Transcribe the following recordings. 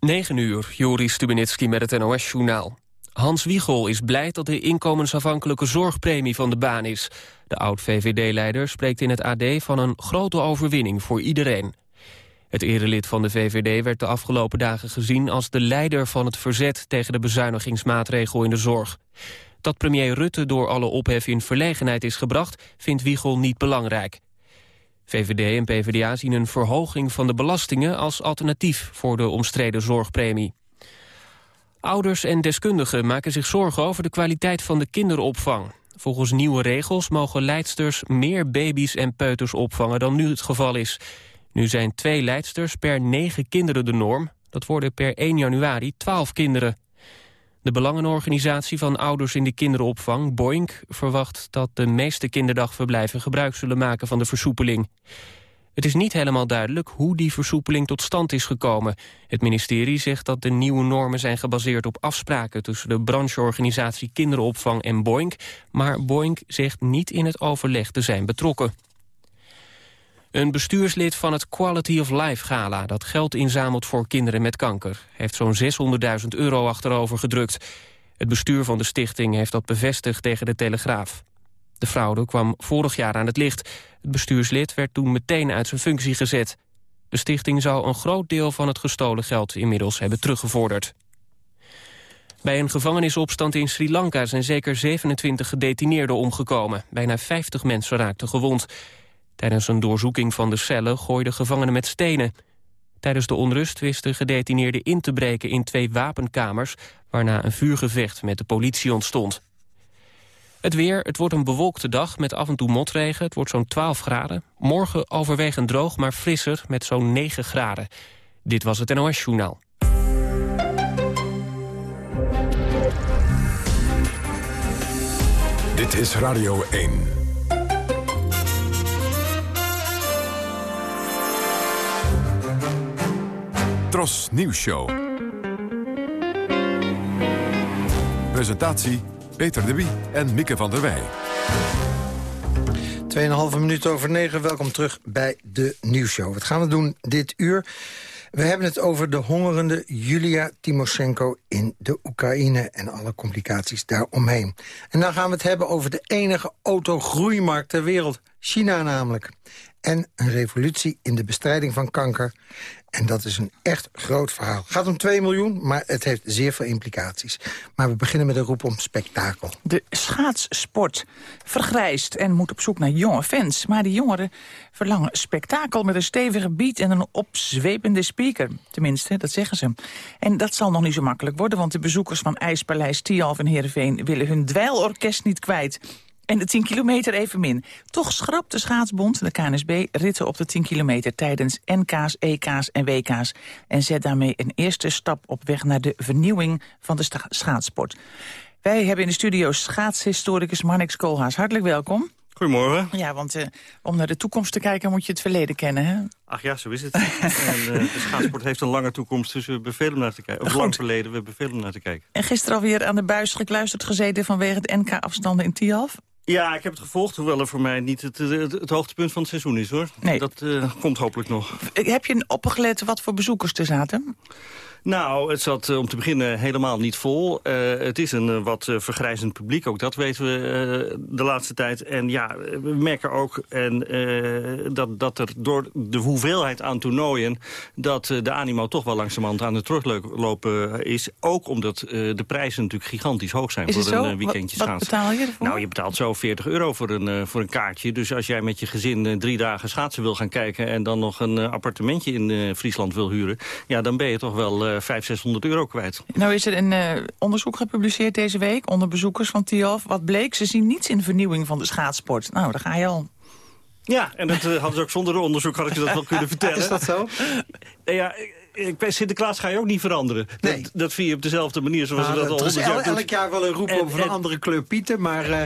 9 uur, Joris Stubenitski met het NOS-journaal. Hans Wiegel is blij dat de inkomensafhankelijke zorgpremie van de baan is. De oud-VVD-leider spreekt in het AD van een grote overwinning voor iedereen. Het erelid van de VVD werd de afgelopen dagen gezien als de leider van het verzet tegen de bezuinigingsmaatregel in de zorg. Dat premier Rutte door alle ophef in verlegenheid is gebracht, vindt Wiegel niet belangrijk. VVD en PvdA zien een verhoging van de belastingen als alternatief voor de omstreden zorgpremie. Ouders en deskundigen maken zich zorgen over de kwaliteit van de kinderopvang. Volgens nieuwe regels mogen leidsters meer baby's en peuters opvangen dan nu het geval is. Nu zijn twee leidsters per negen kinderen de norm. Dat worden per 1 januari 12 kinderen. De Belangenorganisatie van Ouders in de Kinderopvang, BOINK, verwacht dat de meeste kinderdagverblijven gebruik zullen maken van de versoepeling. Het is niet helemaal duidelijk hoe die versoepeling tot stand is gekomen. Het ministerie zegt dat de nieuwe normen zijn gebaseerd op afspraken tussen de brancheorganisatie Kinderopvang en BOINK, maar BOINK zegt niet in het overleg te zijn betrokken. Een bestuurslid van het Quality of Life Gala... dat geld inzamelt voor kinderen met kanker... heeft zo'n 600.000 euro achterover gedrukt. Het bestuur van de stichting heeft dat bevestigd tegen de Telegraaf. De fraude kwam vorig jaar aan het licht. Het bestuurslid werd toen meteen uit zijn functie gezet. De stichting zou een groot deel van het gestolen geld inmiddels hebben teruggevorderd. Bij een gevangenisopstand in Sri Lanka zijn zeker 27 gedetineerden omgekomen. Bijna 50 mensen raakten gewond. Tijdens een doorzoeking van de cellen gooiden gevangenen met stenen. Tijdens de onrust wisten gedetineerden in te breken in twee wapenkamers... waarna een vuurgevecht met de politie ontstond. Het weer, het wordt een bewolkte dag met af en toe motregen. Het wordt zo'n 12 graden. Morgen overwegend droog, maar frisser met zo'n 9 graden. Dit was het NOS Journaal. Dit is Radio 1. Tros Nieuws Show. Presentatie Peter de Wie en Mieke van der Wij. 2,5 minuten over 9. Welkom terug bij de nieuwsshow. Wat gaan we doen dit uur? We hebben het over de hongerende Julia Timoshenko in de Oekraïne... en alle complicaties daaromheen. En dan gaan we het hebben over de enige autogroeimarkt ter wereld. China namelijk. En een revolutie in de bestrijding van kanker. En dat is een echt groot verhaal. Het gaat om 2 miljoen, maar het heeft zeer veel implicaties. Maar we beginnen met een roep om spektakel. De schaatssport vergrijst en moet op zoek naar jonge fans. Maar die jongeren verlangen spektakel met een stevige beat en een opzwepende speaker. Tenminste, dat zeggen ze. En dat zal nog niet zo makkelijk worden... want de bezoekers van IJspaleis Tialf en Heerenveen... willen hun dweilorkest niet kwijt. En de 10 kilometer evenmin. Toch schrapt de schaatsbond, de KNSB, ritten op de 10 kilometer... tijdens NK's, EK's en WK's. En zet daarmee een eerste stap op weg naar de vernieuwing van de schaatsport. Wij hebben in de studio schaatshistoricus Marnix Koolhaas. Hartelijk welkom. Goedemorgen. Ja, want uh, om naar de toekomst te kijken moet je het verleden kennen, hè? Ach ja, zo is het. en, uh, de schaatsport heeft een lange toekomst, dus we om naar te kijken. Of lang verleden, we om naar te kijken. En gisteren alweer aan de buis gekluisterd gezeten vanwege het NK-afstanden in Tialf? Ja, ik heb het gevolgd, hoewel er voor mij niet het, het, het hoogtepunt van het seizoen is, hoor. Nee. Dat uh, komt hopelijk nog. Heb je opgelet wat voor bezoekers er zaten? Nou, het zat eh, om te beginnen helemaal niet vol. Uh, het is een uh, wat vergrijzend publiek, ook dat weten we de laatste tijd. En ja, we merken ook en, dat, dat er door de hoeveelheid aan toernooien... dat de animo toch wel langzamerhand aan het teruglopen is. Ook omdat de prijzen natuurlijk gigantisch hoog zijn voor zo? een weekendje schaatsen. Wat betaal je ervoor? Nou, je betaalt zo 40 euro voor een, voor een kaartje. Dus als jij met je gezin drie dagen schaatsen wil gaan kijken... en dan nog een appartementje in Friesland wil huren... ja, dan ben je toch wel 500, 600 euro kwijt. Nou is er een uh, onderzoek gepubliceerd deze week onder bezoekers van TIAF. Wat bleek? Ze zien niets in vernieuwing van de schaatsport. Nou, daar ga je al. Ja, en dat uh, hadden ze ook zonder de onderzoek, had ik je dat wel kunnen vertellen. Is dat zo? ja, bij Sinterklaas ga je ook niet veranderen. Nee. Dat, dat vind je op dezelfde manier zoals nou, we dat al honderd jaar elk jaar wel een roep over een andere kleur Pieten, maar... Uh...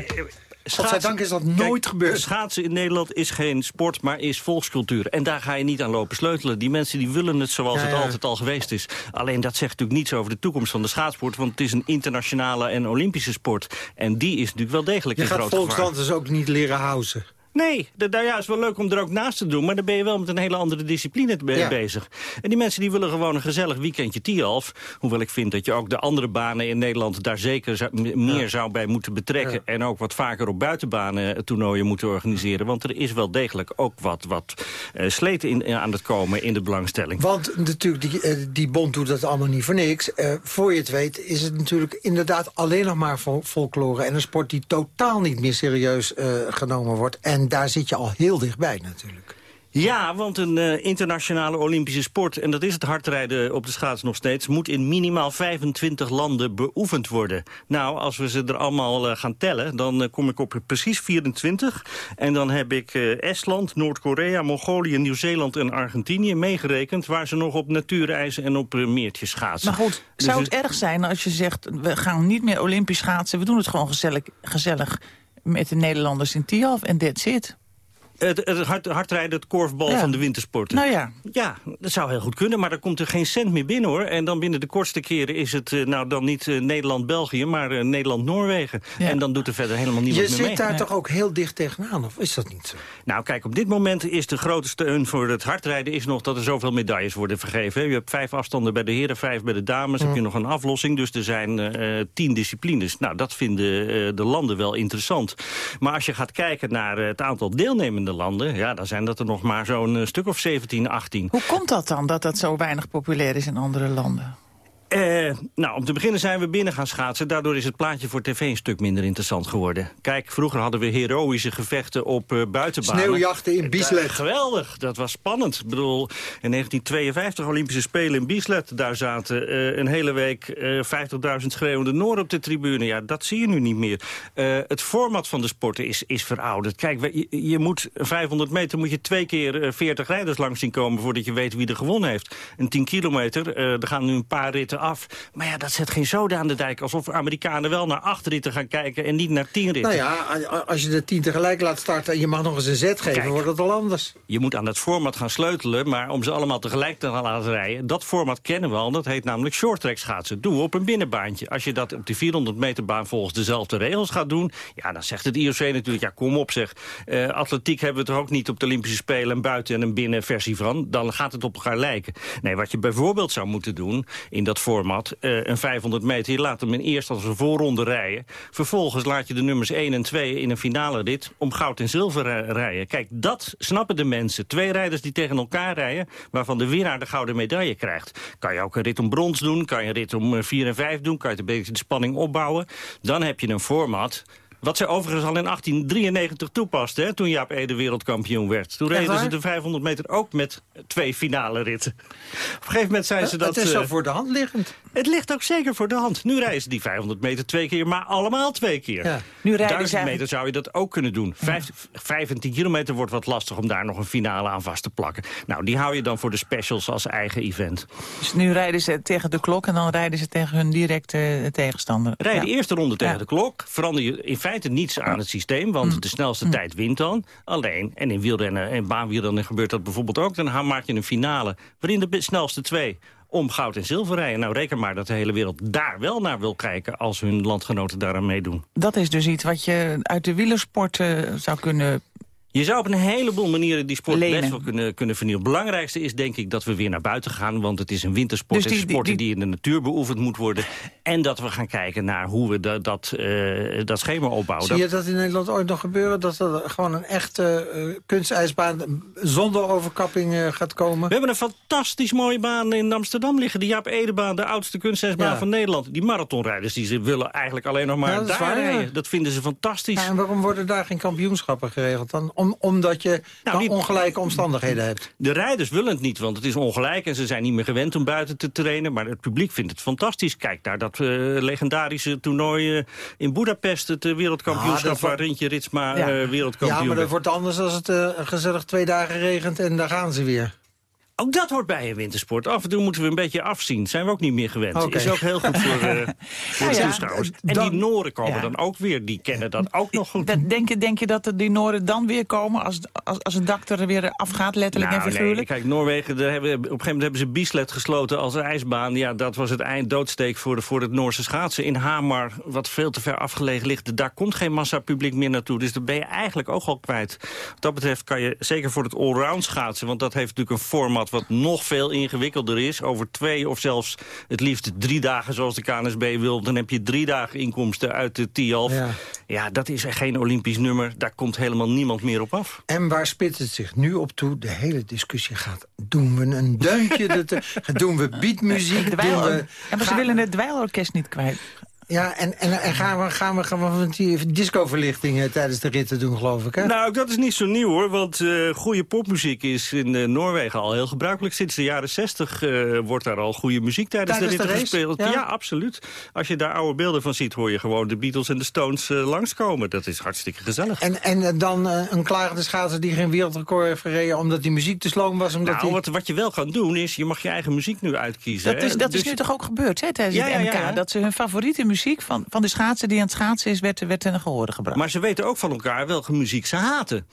Godzijdank is dat nooit Kijk, gebeurd. Schaatsen in Nederland is geen sport, maar is volkscultuur. En daar ga je niet aan lopen sleutelen. Die mensen die willen het zoals ja, ja. het altijd al geweest is. Alleen dat zegt natuurlijk niets over de toekomst van de schaatsport. Want het is een internationale en olympische sport. En die is natuurlijk wel degelijk je in groot. Je gaat dus ook niet leren houden. Nee, dat nou ja, is wel leuk om er ook naast te doen... maar dan ben je wel met een hele andere discipline be Ja. bezig. En die mensen die willen gewoon een gezellig weekendje Tialf. Hoewel ik vind dat je ook de andere banen in Nederland... daar zeker zou- meer zou bij moeten betrekken... Ja. en ook wat vaker op buitenbanen eh, toernooien moeten organiseren. Want er is wel degelijk ook wat, wat eh, sleet in, eh, aan het komen in de belangstelling. Want natuurlijk, die, die bond doet dat allemaal niet voor niks. Voor je het weet is het natuurlijk inderdaad alleen nog maar fol- folklore... en een sport die totaal niet meer serieus genomen wordt. En daar zit je al heel dichtbij natuurlijk. Ja, want een eh, internationale Olympische sport... en dat is het hardrijden op de schaats nog steeds... moet in minimaal 25 landen beoefend worden. Nou, als we ze er allemaal eh, gaan tellen... dan eh, kom ik op precies 24. En dan heb ik eh, Estland, Noord-Korea, Mongolië, Nieuw-Zeeland en Argentinië meegerekend... waar ze nog op natuurreizen en op meertjes schaatsen. Maar goed, Dus zou het- het erg zijn als je zegt... we gaan niet meer Olympisch schaatsen, we doen het gewoon gezellig, gezellig met de Nederlanders in Tialf en that's it. Het, het hard, hardrijden, het korfbal Ja. van de wintersporten. Nou ja, Ja, dat zou heel goed kunnen, maar dan komt er geen cent meer binnen, hoor. En dan binnen de kortste keren is het eh, nou dan niet eh, Nederland-België, maar eh, Nederland-Noorwegen. Ja. En dan doet er verder helemaal niemand Je meer zit mee. daar Ja. toch ook heel dicht tegenaan, of is dat niet zo? Nou, kijk, op dit moment is de grote steun voor het hardrijden... is nog dat er zoveel medailles worden vergeven. hè. Je hebt vijf afstanden bij de heren, vijf bij de dames. heb je nog een aflossing, dus er zijn eh, tien disciplines. Nou, dat vinden eh, de landen wel interessant. Maar als je gaat kijken naar het aantal landen... ja, dan zijn dat er nog maar zo'n eh, stuk of 17, 18. hoe komt dat dan, dat dat zo weinig populair is in andere landen? Eh, nou, om te beginnen zijn we binnen gaan schaatsen. Daardoor is het plaatje voor tv een stuk minder interessant geworden. Kijk, vroeger hadden we heroïsche gevechten op eh buitenbanen. Sneeuwjachten in Bieslet. Eh, geweldig, dat was spannend. Ik bedoel, in 1952 Olympische Spelen in Bieslet... daar zaten een hele week eh 50.000 schreeuwende Noor op de tribune. Ja, dat zie je nu niet meer. Het format van de sporten is, is verouderd. Kijk, je, je moet 500 meter moet je twee keer eh, 40 rijders langs zien komen... voordat je weet wie er gewonnen heeft. Een 10 kilometer, er gaan nu een paar ritten af. Maar ja, dat zet geen zoden aan de dijk. Alsof Amerikanen wel naar acht ritten gaan kijken... en niet naar tien ritten. Nou ja, als je de tien tegelijk laat starten... en je mag nog eens een zet geven, Kijk. wordt het al anders. Je moet aan dat format gaan sleutelen, maar om ze allemaal tegelijk te gaan laten rijden... dat format kennen we al, dat heet namelijk shorttrack schaatsen. Doe op een binnenbaantje. Als je dat op die 400 meter baan volgens dezelfde regels gaat doen... ja, dan zegt het IOC natuurlijk, ja, kom op zeg. Eh, atletiek hebben we toch ook niet op de Olympische Spelen... een buiten- en een binnenversie van. Dan gaat het op elkaar lijken. Nee, wat je bijvoorbeeld zou moeten doen in dat format... eh, een 500 meter, je laat hem in eerst als een voorronde rijden. Vervolgens laat je de nummers 1 en 2 in een finale rit... om goud en zilver eh, rijden. Kijk, dat snappen de mensen. Twee rijders die tegen elkaar rijden... waarvan de winnaar de gouden medaille krijgt. Kan je ook een rit om brons doen, kan je een rit om 4 en 5 doen... kan je een beetje de spanning opbouwen. Dan heb je een format... Wat ze overigens al in 1893 toepaste, hè, toen Jaap Ede wereldkampioen werd. Toen Echt reden ze de 500 meter ook met twee finale ritten. Op een gegeven moment zijn ze dat... het is zo eh, voor de hand liggend. het ligt ook zeker voor de hand. Nu rijden ze die 500 meter twee keer, maar allemaal twee keer. Ja. Nu rijden ze 1000 meter zou je dat ook kunnen doen. Vijf, vijf en 10 kilometer wordt wat lastig om daar nog een finale aan vast te plakken. Nou, die hou je dan voor de specials als eigen event. Dus nu rijden ze tegen de klok en dan rijden ze tegen hun directe tegenstander. Rij je Ja. de eerste ronde tegen Ja. de klok, verander je in feite niets aan het systeem, want Mm. de snelste tijd wint dan. Alleen, en in wielrennen en baanwielrennen gebeurt dat bijvoorbeeld ook, dan maak je een finale waarin de snelste twee om goud en zilver rijden. Nou, reken maar dat de hele wereld daar wel naar wil kijken als hun landgenoten daaraan meedoen. Dat is dus iets wat je uit de wielersport eh, zou kunnen... Je zou op een heleboel manieren die sport Lenen. best wel kunnen, kunnen vernieuwen. Het belangrijkste is denk ik dat we weer naar buiten gaan. Want het is een wintersport. Dus het die- sport die, die- in de natuur beoefend moet worden. En dat we gaan kijken naar hoe we dat, dat, eh, dat schema opbouwen. Zie je dat in Nederland ooit nog gebeuren? Dat er gewoon een echte eh, kunstijsbaan zonder overkapping eh, gaat komen? We hebben een fantastisch mooie baan in Amsterdam liggen. De Jaap Edebaan, de oudste kunstijsbaan Ja. van Nederland. Die marathonrijders die ze willen eigenlijk alleen nog maar dat daar waar, ja. rijden. Dat vinden ze fantastisch. Ja, en waarom worden daar geen kampioenschappen geregeld dan? Om, omdat je die- ongelijke omstandigheden hebt. De rijders willen het niet, want het is ongelijk... en ze zijn niet meer gewend om buiten te trainen. Maar het publiek vindt het fantastisch. Kijk naar dat eh, legendarische toernooi eh, in Budapest... het eh, wereldkampioenschap Ah, waar wa- Rintje Ritsma Ja. wereldkampioen Ja, maar dat wordt anders als het gezellig twee dagen regent en daar gaan ze weer. Ook dat hoort bij een wintersport. Af en toe moeten we een beetje afzien. Zijn we ook niet meer gewend. Oké. Is ook heel goed voor, uh, voor de Ja, toeschouwers. En dan- die Noren komen Ja. dan ook weer. Die kennen dat ook nog goed. Dat, denk, je, denk je dat die Noorden dan weer komen als, als, als het dak er weer afgaat, letterlijk en Nou, nee, figuurlijk? kijk, Noorwegen, daar hebben, op een gegeven moment hebben ze Bieslet gesloten als ijsbaan. Ja, dat was het eind doodsteek voor, de, voor het Noorse schaatsen. In Hamar, wat veel te ver afgelegen ligt, daar komt geen massapubliek meer naartoe. Dus daar ben je eigenlijk ook al kwijt. Wat dat betreft kan je, zeker voor het allround schaatsen... want dat heeft natuurlijk een format wat nog veel ingewikkelder is. Over twee of zelfs het liefst drie dagen zoals de KNSB wil. Dan heb je drie dagen inkomsten uit de TIALF. Ja. Ja. dat is geen Olympisch nummer. Daar komt helemaal niemand meer op af. En waar spitst het zich nu op toe? De hele discussie gaat. Doen we een deuntje? dat- doen we beatmuziek? Doen we, ja, maar ze willen het dweilorkest niet kwijt. Ja, en, en, en gaan we, gaan we, gaan we die discoverlichtingen tijdens de ritten doen, geloof ik, hè? Nou, dat is niet zo nieuw hoor, want eh goede popmuziek is in eh, Noorwegen al heel gebruikelijk. Sinds de jaren 60 eh, wordt daar al goede muziek tijdens, Tijdens de ritten gespeeld. Ja? Ja? absoluut. Als je daar oude beelden van ziet, hoor je gewoon de Beatles en de Stones eh, langskomen. Dat is hartstikke gezellig. En, en eh, dan eh, een klagende schaatser die geen wereldrecord heeft gereden... omdat die muziek te sloom was, omdat nou, die... wat, wat je wel kan doen is, je mag je eigen muziek nu uitkiezen. Dat is, dat is Dus- nu toch ook gebeurd hè, tijdens Ja, het ja, NK? ja, ja. Dat ze hun favoriete muziek van, van de schaatser die aan het schaatsen is... werd, werd ten gehore gebracht. Maar ze weten ook van elkaar welke muziek ze haten.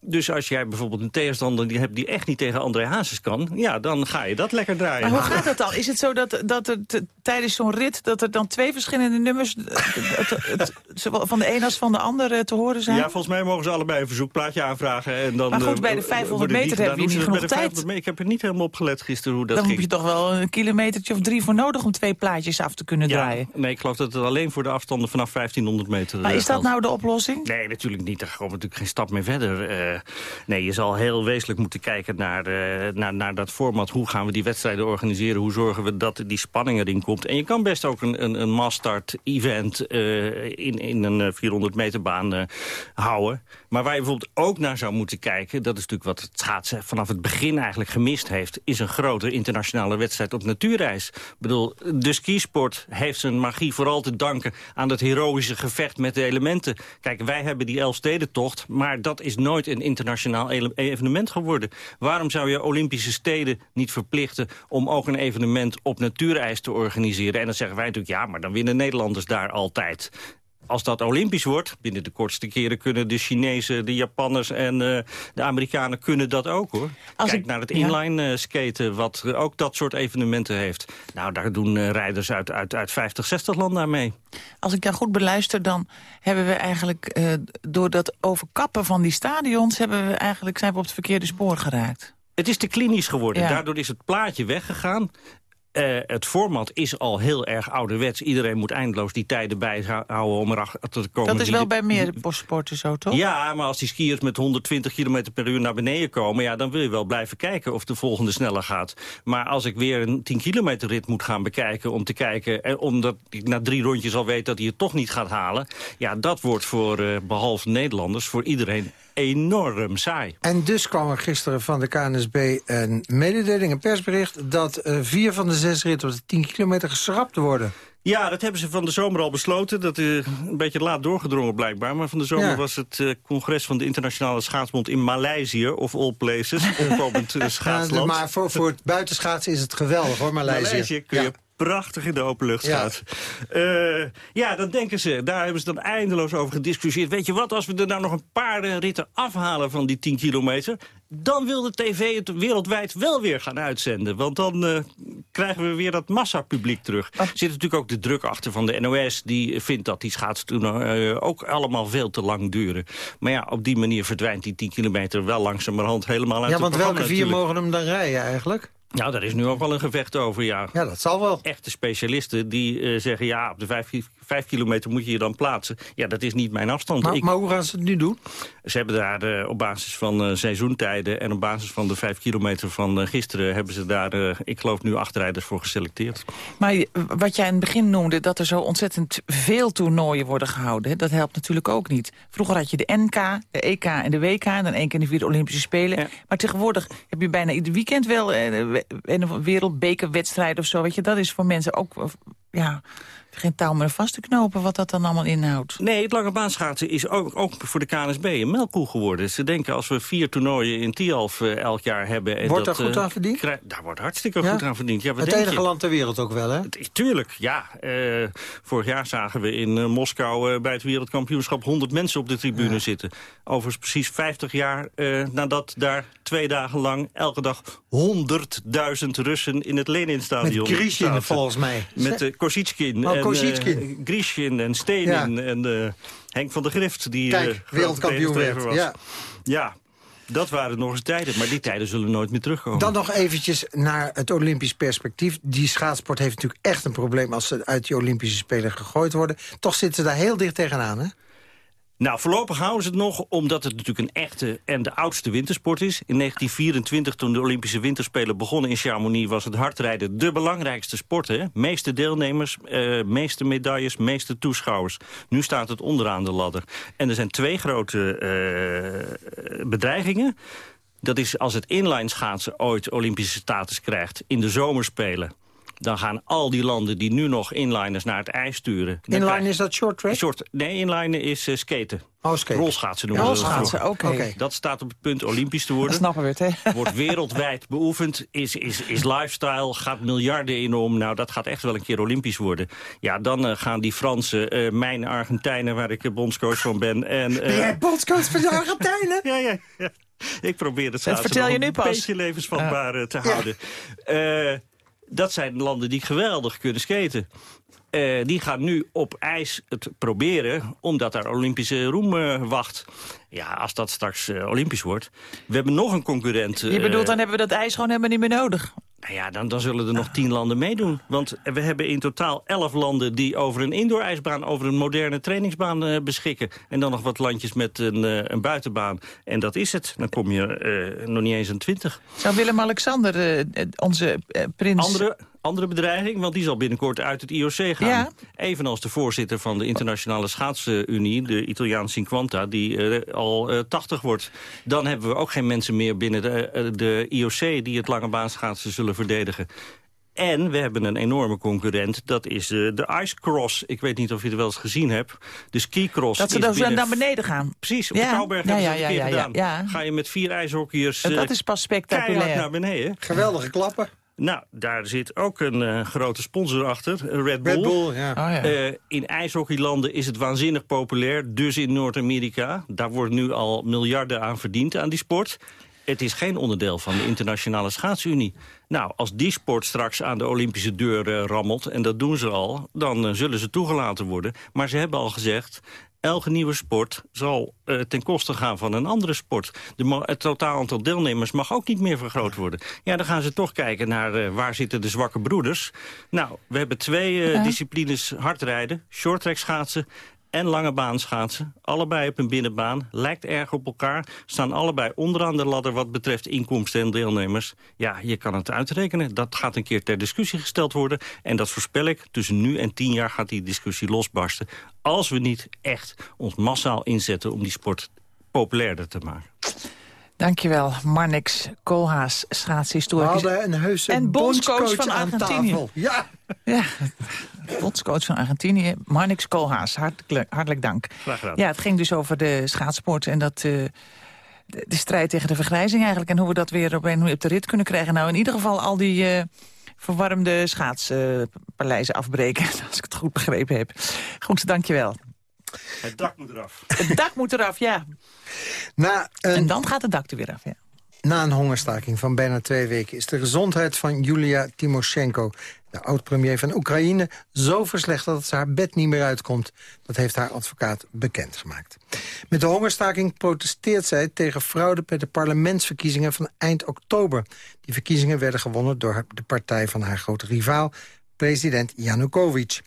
Dus als jij bijvoorbeeld een tegenstander die hebt die echt niet tegen André Hazes kan... ja, dan ga je dat lekker draaien. Maar hoe gaat dat dan? Is het zo dat, dat er tijdens zo'n rit... dat er dan twee verschillende nummers eh, het- het- het- zowel van de een als van de ander eh, te horen zijn? Ja, volgens mij mogen ze allebei een verzoekplaatje aanvragen. En dan, Maar goed, eh, bij de 500 worden die meter hebben we Hoe niet genoeg de 500 meter- Ik heb er niet helemaal op gelet gisteren hoe dat dan ging. heb je toch wel een kilometertje of drie voor nodig... om twee plaatjes af te kunnen ja, draaien. nee, ik geloof dat het alleen voor de afstanden vanaf 1500 meter Maar eh, is dat nou de oplossing? Nee, natuurlijk niet. Daar komen we natuurlijk geen stap meer verder. Eh, nee, je zal heel wezenlijk moeten kijken naar, eh, naar, naar dat format. Hoe gaan we die wedstrijden organiseren? Hoe zorgen we dat die spanning erin komt? En je kan best ook een, een, een mass-start-event in, in een eh, 400 meter baan houden. Maar waar je bijvoorbeeld ook naar zou moeten kijken... dat is natuurlijk wat het schaatsen vanaf het begin eigenlijk gemist heeft... is een grote internationale wedstrijd op natuurreis. Ik bedoel, de skisport heeft zijn magie vooral te danken... aan dat heroïsche gevecht met de elementen. Kijk, wij hebben die Elfstedentocht... maar dat is nooit een internationaal evenement geworden. Waarom zou je Olympische steden niet verplichten... om ook een evenement op natuurreis te organiseren? En dan zeggen wij natuurlijk, ja, maar dan winnen Nederlanders daar altijd als dat Olympisch wordt, binnen de kortste keren kunnen de Chinezen, de Japanners en eh, de Amerikanen kunnen dat ook hoor. Als Kijk ik- naar het ja. inline eh, skaten, wat ook dat soort evenementen heeft. Nou, daar doen eh, rijders uit, uit, uit 50, 60 landen aan mee. Als ik jou goed beluister, dan hebben we eigenlijk... door dat overkappen van die stadions... Hebben we eigenlijk, zijn we op het verkeerde spoor geraakt. Het is te klinisch geworden. Ja. Daardoor is het plaatje weggegaan. Eh, het format is al heel erg ouderwets. Iedereen moet eindeloos die tijden bijhouden om erachter te komen. Dat is wel bij meer sporten zo, toch? Ja, maar als die skiers met 120 km per uur naar beneden komen... Ja, dan wil je wel blijven kijken of de volgende sneller gaat. Maar als ik weer een 10 kilometer rit moet gaan bekijken... om te kijken, eh, omdat ik na drie rondjes al weet dat hij het toch niet gaat halen... ja, dat wordt voor, eh, behalve Nederlanders, voor iedereen enorm saai. En dus kwam er gisteren van de KNSB een mededeling, een persbericht... dat eh, vier van de zes ritten op de 10 kilometer geschrapt worden. Ja, dat hebben ze van de zomer al besloten. Dat is een beetje laat doorgedrongen blijkbaar. Maar van de zomer Ja. was het eh, congres van de Internationale Schaatsbond in Maleisië... of all places, opkomend eh, Ja, schaatsland. maar voor, voor het buitenschaatsen is het geweldig, hoor, Maleisië. Maleisië kun je Ja. Prachtig in de open lucht Ja. schaatsen. Eh, ja, dan denken ze, daar hebben ze dan eindeloos over gediscussieerd. Weet je wat, als we er nou nog een paar eh, ritten afhalen van die 10 kilometer... dan wil de tv het wereldwijd wel weer gaan uitzenden. Want dan eh, krijgen we weer dat massapubliek terug. Er zit natuurlijk ook de druk achter van de NOS... die vindt dat die schaatstoernooien ook allemaal veel te lang duren. Maar ja, op die manier verdwijnt die 10 kilometer wel langzamerhand helemaal uit Ja, want welke vier natuurlijk. mogen hem dan rijden eigenlijk? Nou, daar is nu ook wel een gevecht over, ja Ja, dat zal wel. echte specialisten die eh, zeggen... ja, op de vijf, vijf kilometer moet je je dan plaatsen. Ja, dat is niet mijn afstand. Maar, Ik, maar hoe gaan ze het nu doen? Ze hebben daar eh, op basis van eh, seizoentijden... en op basis van de vijf kilometer van eh, gisteren... hebben ze daar, ik geloof, nu acht rijders voor geselecteerd. Maar wat jij in het begin noemde, dat er zo ontzettend veel toernooien worden gehouden... hè, dat helpt natuurlijk ook niet. Vroeger had je de NK, de EK en de WK... en dan één keer in de vier Olympische Spelen. Ja. Maar tegenwoordig heb je bijna ieder weekend wel... we- een wereldbekerwedstrijd of zo. Weet je, dat is voor mensen ook ja, geen touw meer vast te knopen wat dat dan allemaal inhoudt. Nee, het lange baanschaatsen is ook, ook voor de KNSB een melkkoe geworden. Ze denken als we vier toernooien in Tialf uh, elk jaar hebben... En wordt dat, daar goed uh, aan verdiend? Krijg, daar wordt hartstikke ja? goed aan verdiend. Ja, het enige land ter wereld ook wel, hè? Het, tuurlijk, ja. Uh, vorig jaar zagen we in Moskou bij het wereldkampioenschap... 100 mensen op de tribune ja. zitten. Overigens precies 50 jaar nadat daar twee dagen lang... elke dag 100.000 Russen in het Leninstadion Met Grishin, volgens mij. Met uh, Kosickin. Oh, en, Kosickin. Uh, Grishin en Stenin ja. en uh, Henk van der Grift. Die Kijk, wereldkampioen werd. Was. Ja. ja. Dat waren nog eens tijden, maar die tijden zullen nooit meer terugkomen. Dan nog eventjes naar het Olympisch perspectief. Die schaatsport heeft natuurlijk echt een probleem... als ze uit die Olympische Spelen gegooid worden. Toch zitten ze daar heel dicht tegenaan, hè? Nou, voorlopig houden ze het nog, omdat het natuurlijk een echte en de oudste wintersport is. In 1924, toen de Olympische Winterspelen begonnen in Chamonix... was het hardrijden de belangrijkste sport. Hè? Meeste deelnemers, uh, meeste medailles, meeste toeschouwers. Nu staat het onderaan de ladder. En er zijn twee grote uh, bedreigingen. Dat is als het inline schaatsen ooit Olympische status krijgt in de zomerspelen dan gaan al die landen die nu nog inliners naar het ijs sturen... Inline is dat short track? Short, nee, inlinen is uh, skaten. Oh, skaten. Rolschaatsen noemen Rolschaatsen, oké. Okay. Okay. Dat staat op het punt Olympisch te worden. Dat snappen we het, hè? Wordt wereldwijd beoefend, is, is, is lifestyle, gaat miljarden in om. Nou, dat gaat echt wel een keer Olympisch worden. Ja, dan uh, gaan die Fransen, uh, mijn Argentijnen, waar ik bondscoach van ben... En, ben jij bondscoach van de Argentijnen? ja, ja, ja. Ik probeer het dat vertel je nu een pas. beetje levensvatbaar te houden. Ja dat zijn landen die geweldig kunnen skaten. Uh, die gaan nu op ijs het proberen, omdat daar Olympische roem uh, wacht. Ja, als dat straks uh, Olympisch wordt. We hebben nog een concurrent. Je bedoelt, dan hebben we dat ijs gewoon helemaal niet meer nodig? Nou ja, dan, dan zullen er nog tien landen meedoen. Want we hebben in totaal elf landen die over een indoor-ijsbaan... over een moderne trainingsbaan beschikken. En dan nog wat landjes met een, een buitenbaan. En dat is het. Dan kom je nog niet eens aan twintig. Zou Willem-Alexander, onze prins... Andere, andere bedreiging, want die zal binnenkort uit het IOC gaan. Ja. Evenals de voorzitter van de Internationale Schaatsunie... de Italiaan Cinquanta, die al 80 wordt. Dan hebben we ook geen mensen meer binnen de, de IOC... die het lange baanschaatsen zullen verdedigen. En we hebben een enorme concurrent, dat is uh, de Ice Cross. Ik weet niet of je het wel eens gezien hebt. De ski cross. Dat ze dan binnen... naar beneden gaan. Precies, op ja. de Kouwberg ja, hebben ja, ze ja, een keer gedaan. Ga je met vier ijshockeyers uh, Dat is pas spectaculair. naar beneden. Geweldige klappen. Nou, daar zit ook een uh, grote sponsor achter, Red Bull. Red Bull ja. Oh, ja. Uh, in ijshockeylanden is het waanzinnig populair, dus in Noord-Amerika. Daar wordt nu al miljarden aan verdiend aan die sport. Het is geen onderdeel van de internationale schaatsunie. Nou, als die sport straks aan de Olympische deur uh, rammelt... en dat doen ze al, dan uh, zullen ze toegelaten worden. Maar ze hebben al gezegd... Elke nieuwe sport zal uh, ten koste gaan van een andere sport. De het totaal aantal deelnemers mag ook niet meer vergroot worden. Ja, dan gaan ze toch kijken naar uh, waar zitten de zwakke broeders. Nou, we hebben twee uh, disciplines hardrijden, shorttrack schaatsen en lange baan schaatsen. Allebei op een binnenbaan. Lijkt erg op elkaar. Staan allebei onderaan de ladder wat betreft inkomsten en deelnemers. Ja, je kan het uitrekenen. Dat gaat een keer ter discussie gesteld worden. En dat voorspel ik. Tussen nu en tien jaar gaat die discussie losbarsten. Als we niet echt ons massaal inzetten om die sport populairder te maken. Dankjewel, Marnix Koolhaas, schaatshistoricus. We hadden een heuse en bondscoach, bondscoach van Argentinië. Ja. ja, bondscoach van Argentinië, Marnix Koolhaas. Hartelijk, hartelijk dank. Graag gedaan. Ja, het ging dus over de schaatsport en dat... Uh, de, de, strijd tegen de vergrijzing eigenlijk... en hoe we dat weer op, op de rit kunnen krijgen. Nou, in ieder geval al die... Uh, verwarmde schaatspaleizen uh, afbreken, als ik het goed begrepen heb. Goed, dankjewel. Het dak moet eraf. Het dak moet eraf, ja. Na een, en dan gaat het dak er weer af, ja. Na een hongerstaking van bijna twee weken... is de gezondheid van Julia Timoshenko, de oud-premier van Oekraïne... zo verslechterd dat ze haar bed niet meer uitkomt. Dat heeft haar advocaat bekendgemaakt. Met de hongerstaking protesteert zij tegen fraude... bij de parlementsverkiezingen van eind oktober. Die verkiezingen werden gewonnen door de partij van haar grote rivaal... president Yanukovych.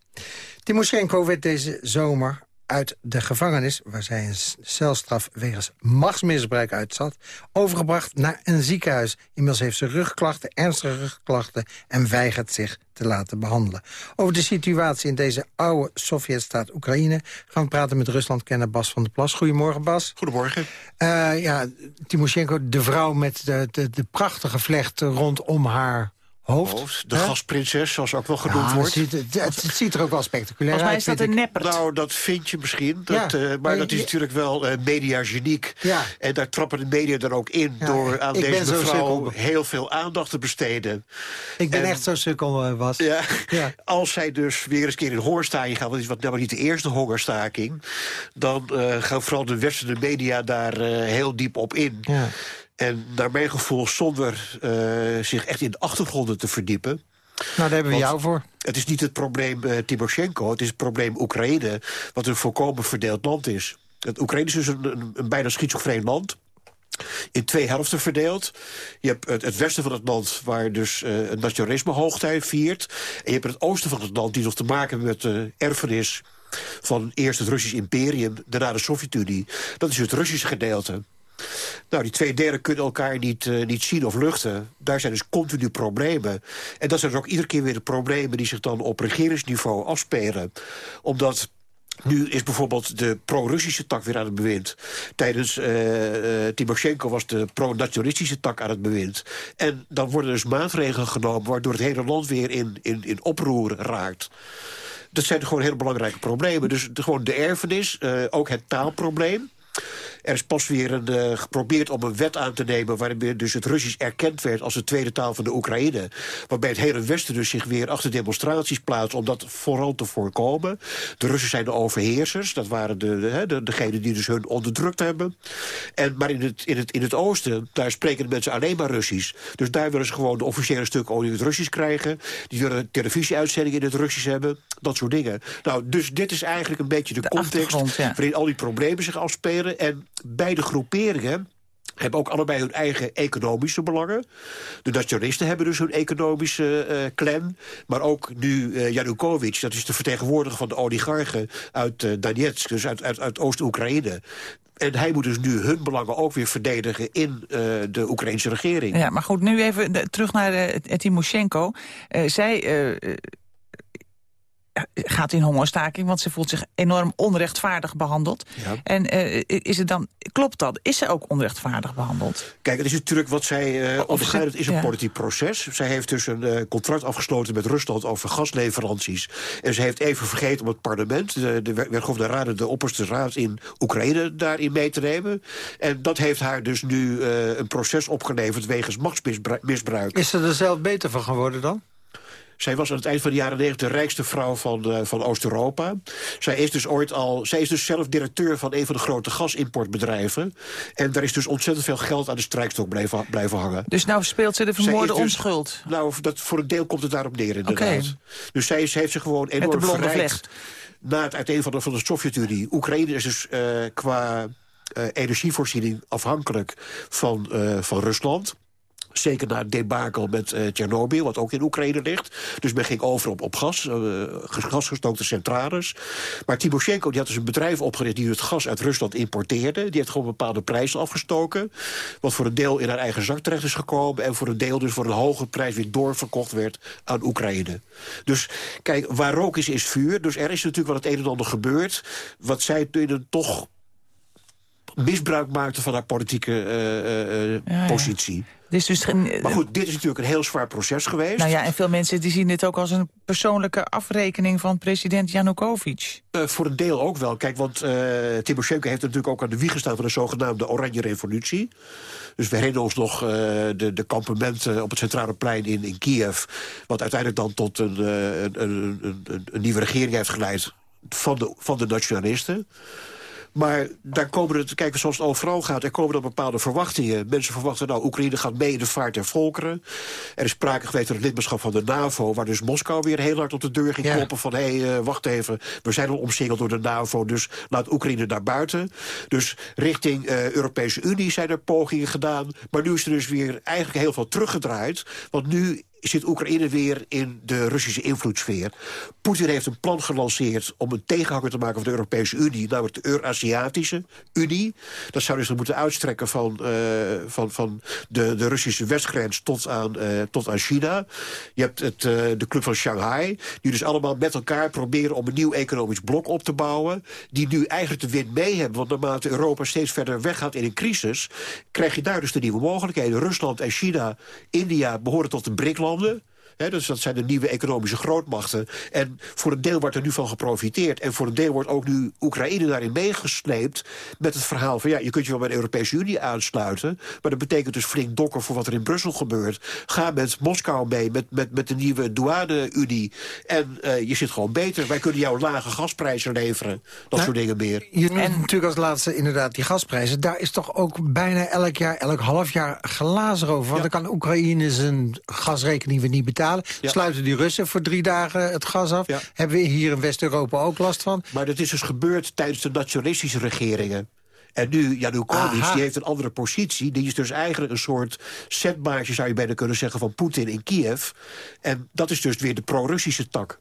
Timoshenko werd deze zomer uit de gevangenis, waar zij een celstraf wegens machtsmisbruik uitzat, overgebracht naar een ziekenhuis. Inmiddels heeft ze rugklachten, ernstige rugklachten en weigert zich te laten behandelen. Over de situatie in deze oude Sovjetstaat Oekraïne gaan we praten met Rusland-kenner Bas van der Plas. Goedemorgen, Bas. Goedemorgen. Uh, ja, Timoshenko, de vrouw met de, de, de prachtige vlecht rondom haar hoofd. De hè? gasprinses, zoals ook wel genoemd Ja, wordt. Het, ziet- het, het ziet er ook wel spectaculair Volgens mij uit. is dat een ik. neppert. Nou, dat vind je misschien. Dat, Ja, eh, maar, maar dat is natuurlijk wel eh mediageniek. Ja. En daar trappen de media dan ook in... Ja, door aan ik ben deze sukkel. heel veel aandacht te besteden. Ik ben En- echt zo'n sukkel, eh, was. Ja. Ja. Als zij dus weer eens een keer in hongerstaking gaat... want het is wat nou niet de eerste hongerstaking... dan eh, gaan vooral de westerse media daar eh, heel diep op in. En naar mijn gevoel, zonder eh, zich echt in de achtergronden te verdiepen... Nou, daar hebben we Want- jou voor. Het is niet het probleem eh, Timoshenko, het is het probleem Oekraïne... wat een volkomen verdeeld land is. Het Oekraïne is dus een, een, een bijna schizofreen land in twee helften verdeeld. Je hebt het, het westen van het land, waar dus eh het nationalisme hoogtij viert. En je hebt het oosten van het land, die nog te maken heeft met de erfenis... van eerst het Russisch imperium, daarna de Sovjet-Unie. Dat is het Russische gedeelte. Nou, die twee delen kunnen elkaar niet, eh, niet zien of luchten. Daar zijn dus continu problemen. En dat zijn dus ook iedere keer weer de problemen... die zich dan op regeringsniveau afspelen. Omdat... Nu is bijvoorbeeld de pro-Russische tak weer aan het bewind. Tijdens eh, Timoshenko was de pro-nationalistische tak aan het bewind. En dan worden dus maatregelen genomen... waardoor het hele land weer in, in, in oproer raakt. Dat zijn gewoon hele belangrijke problemen. Dus de, gewoon de erfenis, ook het taalprobleem. Er is pas weer een, eh, geprobeerd om een wet aan te nemen... waarin dus het Russisch erkend werd als de tweede taal van de Oekraïne. Waarbij het hele Westen dus zich weer achter demonstraties plaatst... om dat vooral te voorkomen. De Russen zijn de overheersers. Dat waren de, de, hè, de, degenen die dus hun onderdrukt hebben. En, maar in het, in, het, in het oosten, daar spreken de mensen alleen maar Russisch. Dus daar willen ze gewoon de officiële stukken in het Russisch krijgen. Die willen televisieuitzendingen in het Russisch hebben. Dat soort dingen. Nou, dus dit is eigenlijk een beetje de, De context... ja. waarin al die problemen zich afspelen. En beide groeperingen hebben ook allebei hun eigen economische belangen. De nationalisten hebben dus hun economische eh clan. Maar ook nu eh Yanukovych, dat is de vertegenwoordiger van de oligarchen... uit eh, Donetsk, dus uit, uit, uit Oost-Oekraïne. En hij moet dus nu hun belangen ook weer verdedigen... in de Oekraïnse regering. Ja, maar goed, nu even terug naar Timoshenko. Zij gaat in hongerstaking, want ze voelt zich enorm onrechtvaardig behandeld. Ja. En eh, is het dan, klopt dat? Is ze ook onrechtvaardig behandeld? Kijk, het is natuurlijk wat zij uh, onderscheidt. Het is een ja. politiek proces. Zij heeft dus een eh, contract afgesloten met Rusland over gasleveranties. En ze heeft even vergeten om het parlement, de, de Raad, de opperste raad in Oekraïne, daarin mee te nemen. En dat heeft haar dus nu eh, een proces opgeleverd wegens machtsmisbruik. Is ze er zelf beter van geworden dan? Zij was aan het eind van de jaren 90 de rijkste vrouw van, eh, van Oost-Europa. Zij is dus ooit al. Zij is dus zelf directeur van een van de grote gasimportbedrijven. En daar is dus ontzettend veel geld aan de strijkstok blijven, blijven hangen. Dus nou speelt ze de vermoorde dus- onschuld. Nou, dat, voor een deel komt het daarop neer, inderdaad. Oké. Dus zij is, heeft zich gewoon enorm verrijkt na het uiteenvallen van de Sovjet-Unie. Oekraïne is dus eh, qua eh, energievoorziening afhankelijk van, van Rusland. Zeker na het debakel met Tsjernobyl, wat ook in Oekraïne ligt. Dus men ging over op, op gas, eh, gasgestookte centrales. Maar Timoshenko die had dus een bedrijf opgericht... die het gas uit Rusland importeerde. Die heeft gewoon bepaalde prijzen afgestoken. Wat voor een deel in haar eigen zak terecht is gekomen... en voor een deel dus voor een hoge prijs weer doorverkocht werd aan Oekraïne. Dus kijk, waar rook is, is vuur. Dus er is natuurlijk wel het een en ander gebeurd... wat zij in toch misbruik maakte van haar politieke eh, eh, eh, positie. Dit is dus geen, Maar goed, dit is natuurlijk een heel zwaar proces geweest. Nou ja, en veel mensen die zien dit ook als een persoonlijke afrekening van president Janukovic. Voor een deel ook wel. Kijk, want eh Timoshenko heeft natuurlijk ook aan de wieg gestaan... van de zogenaamde Oranje Revolutie. Dus we herinneren ons nog de, de kampementen op het Centrale Plein in, in Kiev... wat uiteindelijk dan tot een, een, een, een nieuwe regering heeft geleid... van de, van de nationalisten. Maar daar komen het, kijk, zoals het overal gaat, er komen dan bepaalde verwachtingen. Mensen verwachten, nou, Oekraïne gaat mee in de vaart der volkeren. Er is sprake geweest van het lidmaatschap van de NAVO... waar dus Moskou weer heel hard op de deur ging Ja. kloppen van... hé, hey, eh, wacht even, we zijn al omsingeld door de NAVO... dus laat Oekraïne naar buiten. Dus richting eh, Europese Unie zijn er pogingen gedaan. Maar nu is er dus weer eigenlijk heel veel teruggedraaid. Want nu zit Oekraïne weer in de Russische invloedssfeer. Poetin heeft een plan gelanceerd om een tegenhanger te maken van de Europese Unie, namelijk de Eurasiatische Unie. Dat zou dus moeten uitstrekken van, eh, van, van de, de Russische westgrens tot aan, eh, tot aan China. Je hebt het, eh, de Club van Shanghai, die dus allemaal met elkaar proberen om een nieuw economisch blok op te bouwen, die nu eigenlijk de wind mee hebben. Want naarmate Europa steeds verder weggaat in een crisis, krijg je daar dus de nieuwe mogelijkheden. Rusland en China, India behoren tot de BRIC-landen banden. Dus dat zijn de nieuwe economische grootmachten. En voor een deel wordt er nu van geprofiteerd. En voor een deel wordt ook nu Oekraïne daarin meegesleept... met het verhaal van ja, je kunt je wel bij de Europese Unie aansluiten... maar dat betekent dus flink dokken voor wat er in Brussel gebeurt. Ga met Moskou mee, met, met, met de nieuwe douane-Unie. En uh, je zit gewoon beter. Wij kunnen jou lage gasprijzen leveren. Dat nou, soort dingen meer. Je noemt en... natuurlijk als laatste inderdaad die gasprijzen. Daar is toch ook bijna elk jaar, elk half jaar glazen over. Want ja. dan kan Oekraïne zijn gasrekening weer niet betalen. Ja. Sluiten die Russen voor drie dagen het gas af. Ja. Hebben we hier in West-Europa ook last van. Maar dat is dus gebeurd tijdens de nationalistische regeringen. En nu, Janukovic, die heeft een andere positie. Die is dus eigenlijk een soort zetmaatje, zou je bijna kunnen zeggen... van Poetin in Kiev. En dat is dus weer de pro-Russische tak.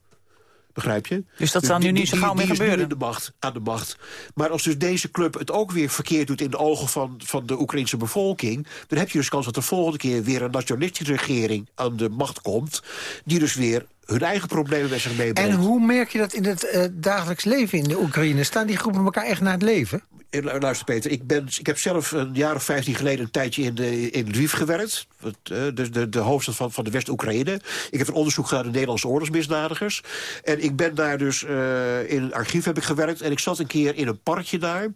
Begrijp je? Dus dat zal nu niet zo gauw meer gebeuren? aan de, macht, aan de macht. Maar als dus deze club het ook weer verkeerd doet... in de ogen van, van de Oekraïnse bevolking... dan heb je dus kans dat de volgende keer weer een nationalistische regering aan de macht komt... die dus weer hun eigen problemen met zich meebrengt. En hoe merk je dat in het uh, dagelijks leven in de Oekraïne? Staan die groepen elkaar echt naar het leven? Luister Peter, ik, ben, ik heb zelf een jaar of vijftien geleden... een tijdje in, de, in Lviv gewerkt. de, de, de hoofdstad van, van de West-Oekraïne. Ik heb een onderzoek gedaan naar de Nederlandse oorlogsmisdadigers. En ik ben daar dus... Uh, in een archief heb ik gewerkt. En ik zat een keer in een parkje daar.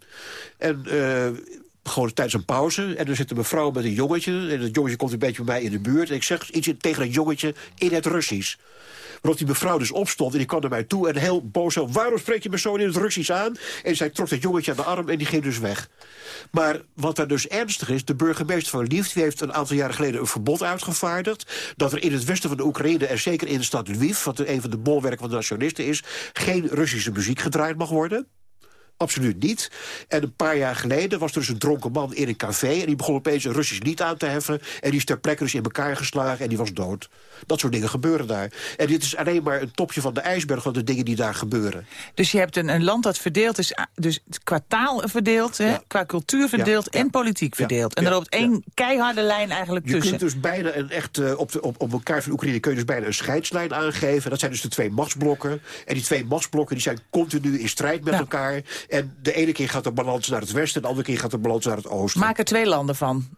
En... Uh, gewoon tijdens een pauze. En er zit een mevrouw met een jongetje. En dat jongetje komt een beetje bij mij in de buurt. En ik zeg iets tegen dat jongetje in het Russisch. Waarop die mevrouw dus opstond en die kwam naar mij toe... en heel boos zo, waarom spreek je me zo in het Russisch aan? En zij trok dat jongetje aan de arm en die ging dus weg. Maar wat daar dus ernstig is, de burgemeester van Lviv... heeft een aantal jaren geleden een verbod uitgevaardigd... dat er in het westen van de Oekraïne en zeker in de stad Lviv... wat een van de bolwerken van de nationalisten is... geen Russische muziek gedraaid mag worden. Absoluut niet. En een paar jaar geleden was er dus een dronken man in een café... en die begon opeens een Russisch lied aan te heffen... en die is ter plekke dus in elkaar geslagen en die was dood. Dat soort dingen gebeuren daar. En dit is alleen maar een topje van de ijsberg van de dingen die daar gebeuren. Dus je hebt een, een land dat verdeeld is, dus qua taal verdeeld... Hè, qua cultuur verdeeld ja, en politiek verdeeld. en er loopt één keiharde lijn eigenlijk je tussen. Je kunt dus bijna een echt, uh, op, de, op, op elkaar van Oekraïne kun je dus bijna een scheidslijn aangeven. Dat zijn dus de twee machtsblokken. En die twee machtsblokken die zijn continu in strijd met elkaar... En de ene keer gaat de balans naar het westen... en de andere keer gaat de balans naar het oosten. Maak er twee landen van.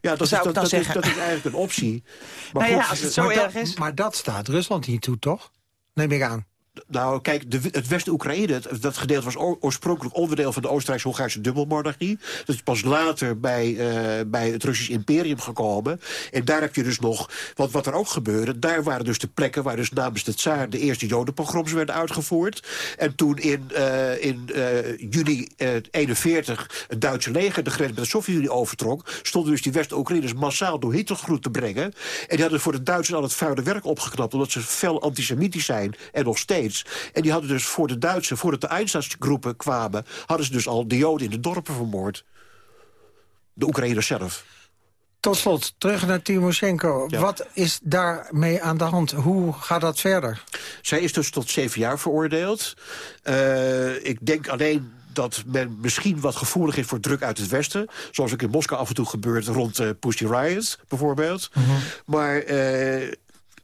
Ja, dat, is, dat, dat, is, dat is eigenlijk een optie. Maar, nou ja, als het zo maar erg dat, is. Maar dat staat Rusland hier toe, toch? Neem ik aan. Nou, kijk, de, het West-Oekraïne, dat gedeelte was oorspronkelijk onderdeel van de Oostenrijks-Hongaarse dubbelmonarchie. Dat is pas later bij, uh, bij het Russisch imperium gekomen. En daar heb je dus nog, wat, wat er ook gebeurde, daar waren dus de plekken waar dus namens de tsaar de eerste jodenpogroms werden uitgevoerd. En toen in, uh, in uh, juni 41 het Duitse leger de grens met de Sovjet-Unie overtrok, stonden dus die West-Oekraïners massaal door Hitler te brengen. En die hadden voor de Duitsers al het vuile werk opgeknapt, omdat ze fel antisemitisch zijn en nog steeds. En die hadden dus voor de Duitsers, voordat de Einsatzgroepen kwamen... hadden ze dus al de Joden in de dorpen vermoord. De Oekraïners zelf. Tot slot, terug naar Timoshenko. Ja. Wat is daarmee aan de hand? Hoe gaat dat verder? Zij is dus tot zeven jaar veroordeeld. Uh, ik denk alleen dat men misschien wat gevoelig is voor druk uit het Westen. Zoals ook in Moskou af en toe gebeurt rond uh, Pussy Riot, bijvoorbeeld. Mm -hmm. Maar... Uh,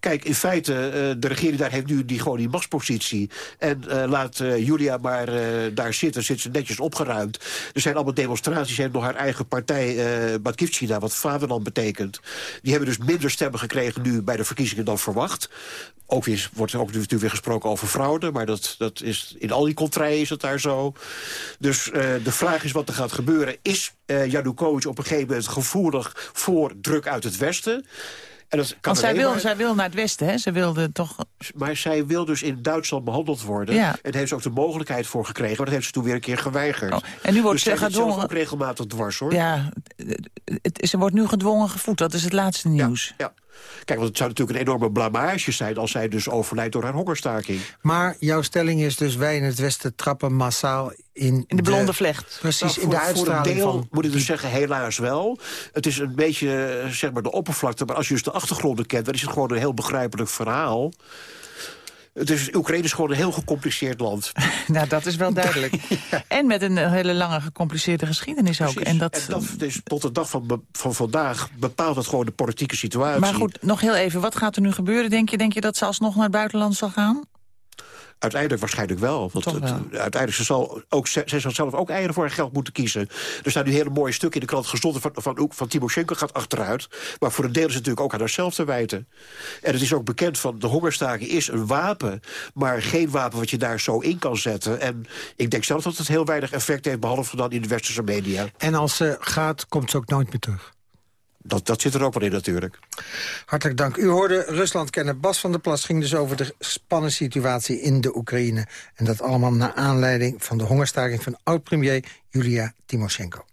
Kijk, in feite, uh, de regering daar heeft nu die, gewoon die machtspositie. En uh, laat uh, Julia maar daar zitten, zit ze netjes opgeruimd. Er zijn allemaal demonstraties, ze heeft nog haar eigen partij, uh, wat vaderland betekent. Die hebben dus minder stemmen gekregen nu bij de verkiezingen dan verwacht. Ook weer, wordt er ook natuurlijk weer gesproken over fraude, maar dat, dat is, in al die contraien is het daar zo. Dus de vraag is wat er gaat gebeuren. Is Janukovic op een gegeven moment gevoelig voor druk uit het Westen? En dat kan Want zij wil, maar... zij wil naar het westen, hè? Ze wilde toch... Maar zij wil dus in Duitsland behandeld worden. Ja. En heeft ze ook de mogelijkheid voor gekregen. Maar dat heeft ze toen weer een keer geweigerd. Oh. En nu wordt dus ze gedwongen... ook regelmatig dwars, hoor. Ja, het, ze wordt nu gedwongen gevoed. Dat is het laatste nieuws. Ja, ja. Kijk, want het zou natuurlijk een enorme blamage zijn... als zij dus overlijdt door haar hongerstaking. Maar jouw stelling is dus... wij in het Westen trappen massaal in, in de blonde vlecht. Precies, nou, in voor, de uitstraling voor een deel van... moet ik dus zeggen, helaas wel. Het is een beetje, zeg maar, de oppervlakte. Maar als je dus de achtergronden kent... dan is het gewoon een heel begrijpelijk verhaal. Dus Oekraïne is gewoon een heel gecompliceerd land. nou, dat is wel duidelijk. En met een hele lange gecompliceerde geschiedenis ook. En dat, en dat is tot de dag van, van vandaag bepaalt dat gewoon de politieke situatie. Maar goed, nog heel even. Wat gaat er nu gebeuren, denk je? Denk je dat ze alsnog naar het buitenland zal gaan? Uiteindelijk waarschijnlijk wel. Want Toch het- wel. uiteindelijk ze zal ook, ze, zal zelf ook eieren voor haar geld moeten kiezen. Er staan nu hele mooie stukken in de krant. Gezonde van, van, van, van Timoshenko gaat achteruit. Maar voor een deel is het natuurlijk ook aan haarzelf te wijten. En het is ook bekend van de hongerstaking is een wapen. Maar geen wapen wat je daar zo in kan zetten. En ik denk zelf dat het heel weinig effect heeft. Behalve dan in de westerse media. En als ze gaat, komt ze ook nooit meer terug. Dat, dat zit er ook wel in natuurlijk. Hartelijk dank. U hoorde Rusland kennen. Bas van der Plas ging dus over de spannende situatie in de Oekraïne. En dat allemaal naar aanleiding van de hongerstaking van oud-premier Julia Timoshenko.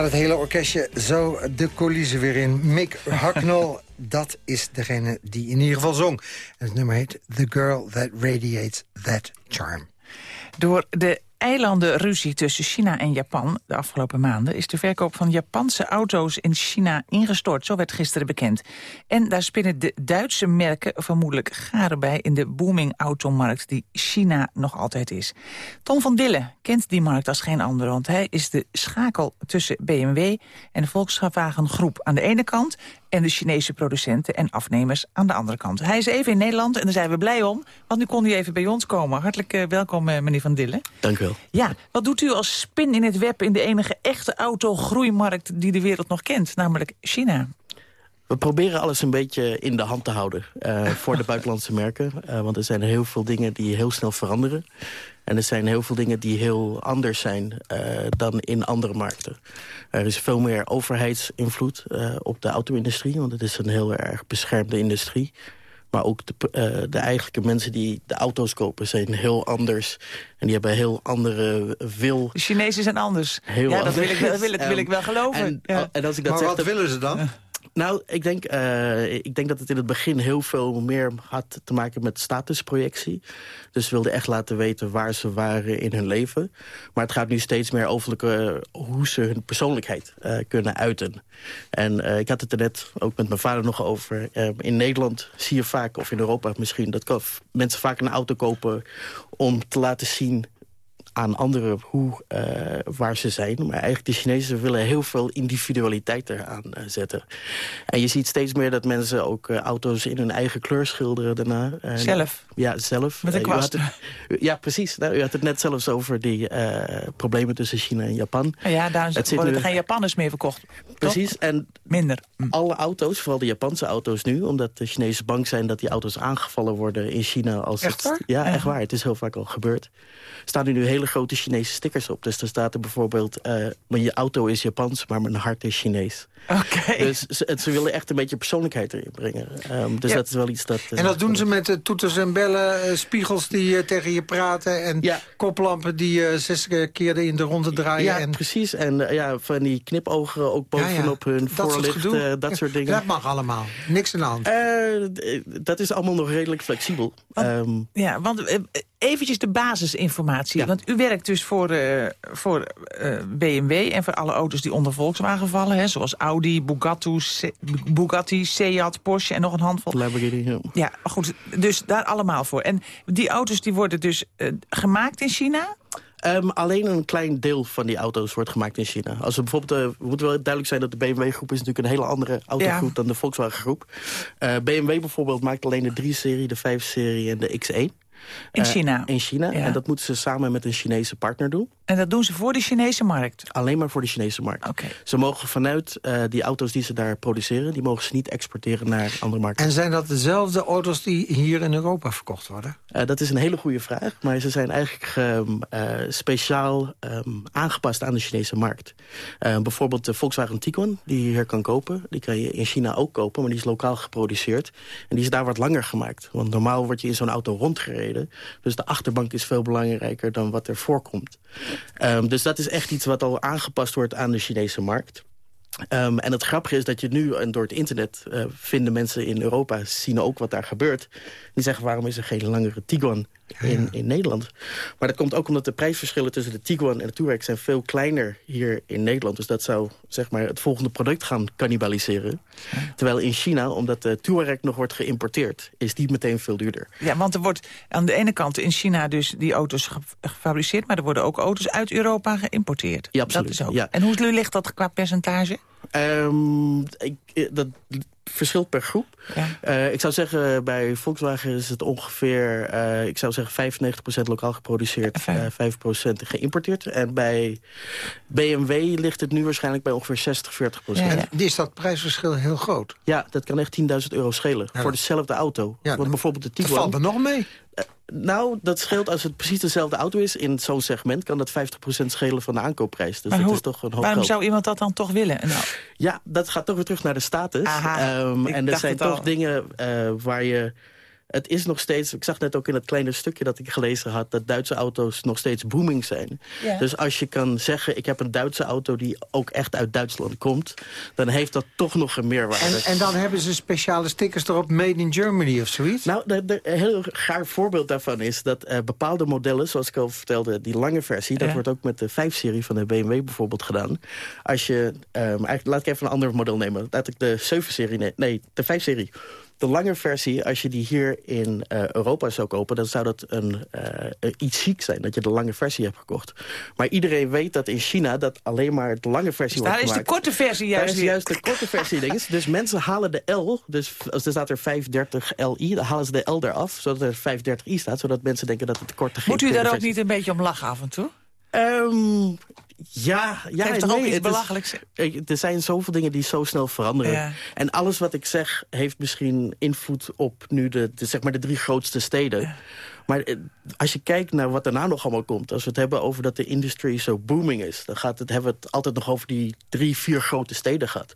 Gaat het hele orkestje zo de coulissen weer in. Mick Hucknall, dat is degene die in ieder geval zong. En het nummer heet The Girl That Radiates That Charm. Door de eilandenruzie tussen China en Japan de afgelopen maanden... is de verkoop van Japanse auto's in China ingestort. Zo werd gisteren bekend. En daar spinnen de Duitse merken vermoedelijk garen bij... in de booming automarkt die China nog altijd is. Tom van Dille kent die markt als geen ander... want hij is de schakel tussen BMW en de Volkswagen Groep aan de ene kant... en de Chinese producenten en afnemers aan de andere kant. Hij is even in Nederland en daar zijn we blij om... want nu kon hij even bij ons komen. Hartelijk eh, welkom, eh, meneer Van Dille. Dank u wel. Ja, wat doet u als spin in het web in de enige echte autogroeimarkt die de wereld nog kent, namelijk China? We proberen alles een beetje in de hand te houden eh, voor de buitenlandse merken. Want er zijn heel veel dingen die heel snel veranderen. En er zijn heel veel dingen die heel anders zijn eh, dan in andere markten. Er is veel meer overheidsinvloed eh, op de auto-industrie. Want het is een heel erg beschermde industrie. Maar ook de, eh, de eigenlijke mensen die de auto's kopen zijn heel anders. En die hebben heel andere wil. De Chinezen zijn anders. Heel ja, dat wil ik, anders. wel- wil, ik, wil ik wel geloven. En, ja. en als ik dat Maar zeg, wat willen ze dan? Nou, ik denk, eh, ik denk dat het in het begin heel veel meer had te maken met statusprojectie. Dus ze wilden echt laten weten waar ze waren in hun leven. Maar het gaat nu steeds meer over eh, hoe ze hun persoonlijkheid eh, kunnen uiten. En ik had het er net ook met mijn vader nog over. In Nederland zie je vaak, of in Europa misschien... dat mensen vaak een auto kopen om te laten zien aan anderen hoe, eh, waar ze zijn. Maar eigenlijk de Chinezen willen heel veel individualiteit eraan eh, zetten. En je ziet steeds meer dat mensen ook eh, auto's in hun eigen kleur schilderen daarna. Zelf? Ja, zelf. Met een kwast. het- ja, precies. Nou, u had het net zelfs over die problemen tussen China en Japan. Ja, daar Het worden er geen Japanners meer verkocht. Toch? Precies, en Minder. Hm. alle auto's, vooral de Japanse auto's nu... omdat de Chinezen bang zijn dat die auto's aangevallen worden in China. Als Echt het, waar? Ja, Ja. echt waar. Het is heel vaak al gebeurd. Staan nu hele grote Chinese stickers op. Dus er staat er bijvoorbeeld... eh maar je auto is Japans, maar mijn hart is Chinees. Oké. Dus ze, het- ze willen echt een beetje persoonlijkheid erin brengen. Ehm, dus Ja. dat is wel iets dat... eh, En dat doen ze met eh, toeters en bellen, spiegels die tegen je praten... en Ja. koplampen die zes keer in de ronde draaien. Ja, en... precies. En ja, van die knipogen ook Ja, ja. bovenop hun Dat soort voorlicht. gedoe. eh, dat soort dingen. Dat mag allemaal. Niks aan de hand. Eh, dat is allemaal nog redelijk flexibel. Ehm, Ja, want eventjes de basisinformatie. Ja. Want u werkt dus voor, eh, voor eh, BMW en voor alle auto's die onder Volkswagen vallen. Hè, zoals Audi, Bugatti, Se- Bugatti, Seat, Porsche en nog een handvol. Lamborghini, ja. Ja, goed. Dus daar allemaal voor. En die auto's die worden dus eh, gemaakt in China? Ehm, alleen een klein deel van die auto's wordt gemaakt in China. Als we bijvoorbeeld, uh, we moeten wel duidelijk zijn dat de BMW-groep is natuurlijk een hele andere autogroep Ja. dan de Volkswagen-groep. Uh, BMW bijvoorbeeld maakt alleen de 3-serie, de 5-serie en de X1. In Uh, China? In China. Ja. En dat moeten ze samen met een Chinese partner doen. En dat doen ze voor de Chinese markt? Alleen maar voor de Chinese markt. Oké. Ze mogen vanuit uh, die auto's die ze daar produceren... die mogen ze niet exporteren naar andere markten. En zijn dat dezelfde auto's die hier in Europa verkocht worden? Uh, dat is een hele goede vraag. Maar ze zijn eigenlijk um, uh, speciaal um, aangepast aan de Chinese markt. Uh, bijvoorbeeld de Volkswagen Tiguan, die je hier kan kopen. Die kan je in China ook kopen, maar die is lokaal geproduceerd. En die is daar wat langer gemaakt. Want normaal word je in zo'n auto rondgereden. Dus de achterbank is veel belangrijker dan wat er voorkomt. Um, dus dat is echt iets wat al aangepast wordt aan de Chinese markt. Um, en het grappige is dat je nu, en door het internet uh, vinden mensen in Europa... zien ook wat daar gebeurt. Die zeggen, waarom is er geen langere Tiguan in, in Nederland? Maar dat komt ook omdat de prijsverschillen tussen de Tiguan en de Touareg... zijn veel kleiner hier in Nederland. Dus dat zou zeg maar, het volgende product gaan cannibaliseren. Terwijl in China, omdat de Touareg nog wordt geïmporteerd... is die meteen veel duurder. Ja, want er wordt aan de ene kant in China dus die auto's ge gefabriceerd... maar er worden ook auto's uit Europa geïmporteerd. Ja, absoluut. Dat is ook. Ja. En hoe ligt dat qua percentage? Um, ik, dat verschilt per groep. Ja. Uh, ik zou zeggen, bij Volkswagen is het ongeveer... Uh, ik zou zeggen 95% lokaal geproduceerd, uh, 5% geïmporteerd. En bij BMW ligt het nu waarschijnlijk bij ongeveer 60, 40%. Ja, ja. En is dat prijsverschil heel groot? Ja, dat kan echt 10.000 euro schelen. Ja, voor dezelfde auto. Ja, Want bijvoorbeeld de Tiguan... Dat valt er nog mee. Uh, nou, dat scheelt als het precies dezelfde auto is. In zo'n segment kan dat 50% schelen van de aankoopprijs. Dus maar dat hoe, is toch een hoop Waarom zou iemand dat dan toch willen? Nou. Ja, dat gaat toch weer terug naar de status. Aha, um, en er zijn toch al. dingen uh, waar je... Het is nog steeds, ik zag net ook in het kleine stukje dat ik gelezen had... dat Duitse auto's nog steeds booming zijn. Ja. Dus als je kan zeggen, ik heb een Duitse auto... die ook echt uit Duitsland komt... dan heeft dat toch nog een meerwaarde. En, en dan hebben ze speciale stickers erop, made in Germany of zoiets? Nou, de, de, een heel gaar voorbeeld daarvan is dat uh, bepaalde modellen... zoals ik al vertelde, die lange versie... dat wordt ook met de 5-serie van de BMW bijvoorbeeld gedaan. Als je, um, eigenlijk, laat ik even een ander model nemen. Laat ik de 7-serie, nee, nee, de 5-serie... De lange versie, als je die hier in uh, Europa zou kopen... dan zou dat een, uh, iets chic zijn, dat je de lange versie hebt gekocht. Maar iedereen weet dat in China dat alleen maar de lange versie dus wordt daar gemaakt. is de korte versie juist Daar is juist de korte versie dinges. Dus mensen halen de L, dus als er staat er 530 Li... dan halen ze de L eraf, zodat er 530i staat... zodat mensen denken dat het de korte Moet u daar ook niet een beetje om lachen af en toe? Um, ja, ja Heeft toch ook iets belachelijks? Is, er zijn zoveel dingen die zo snel veranderen. Ja. En alles wat ik zeg heeft misschien invloed op nu de, de zeg maar de drie grootste steden. Ja. Maar eh, als je kijkt naar wat daarna nog allemaal komt... als we het hebben over dat de industrie zo booming is... dan gaat het, hebben we het altijd nog over die drie, vier grote steden gehad.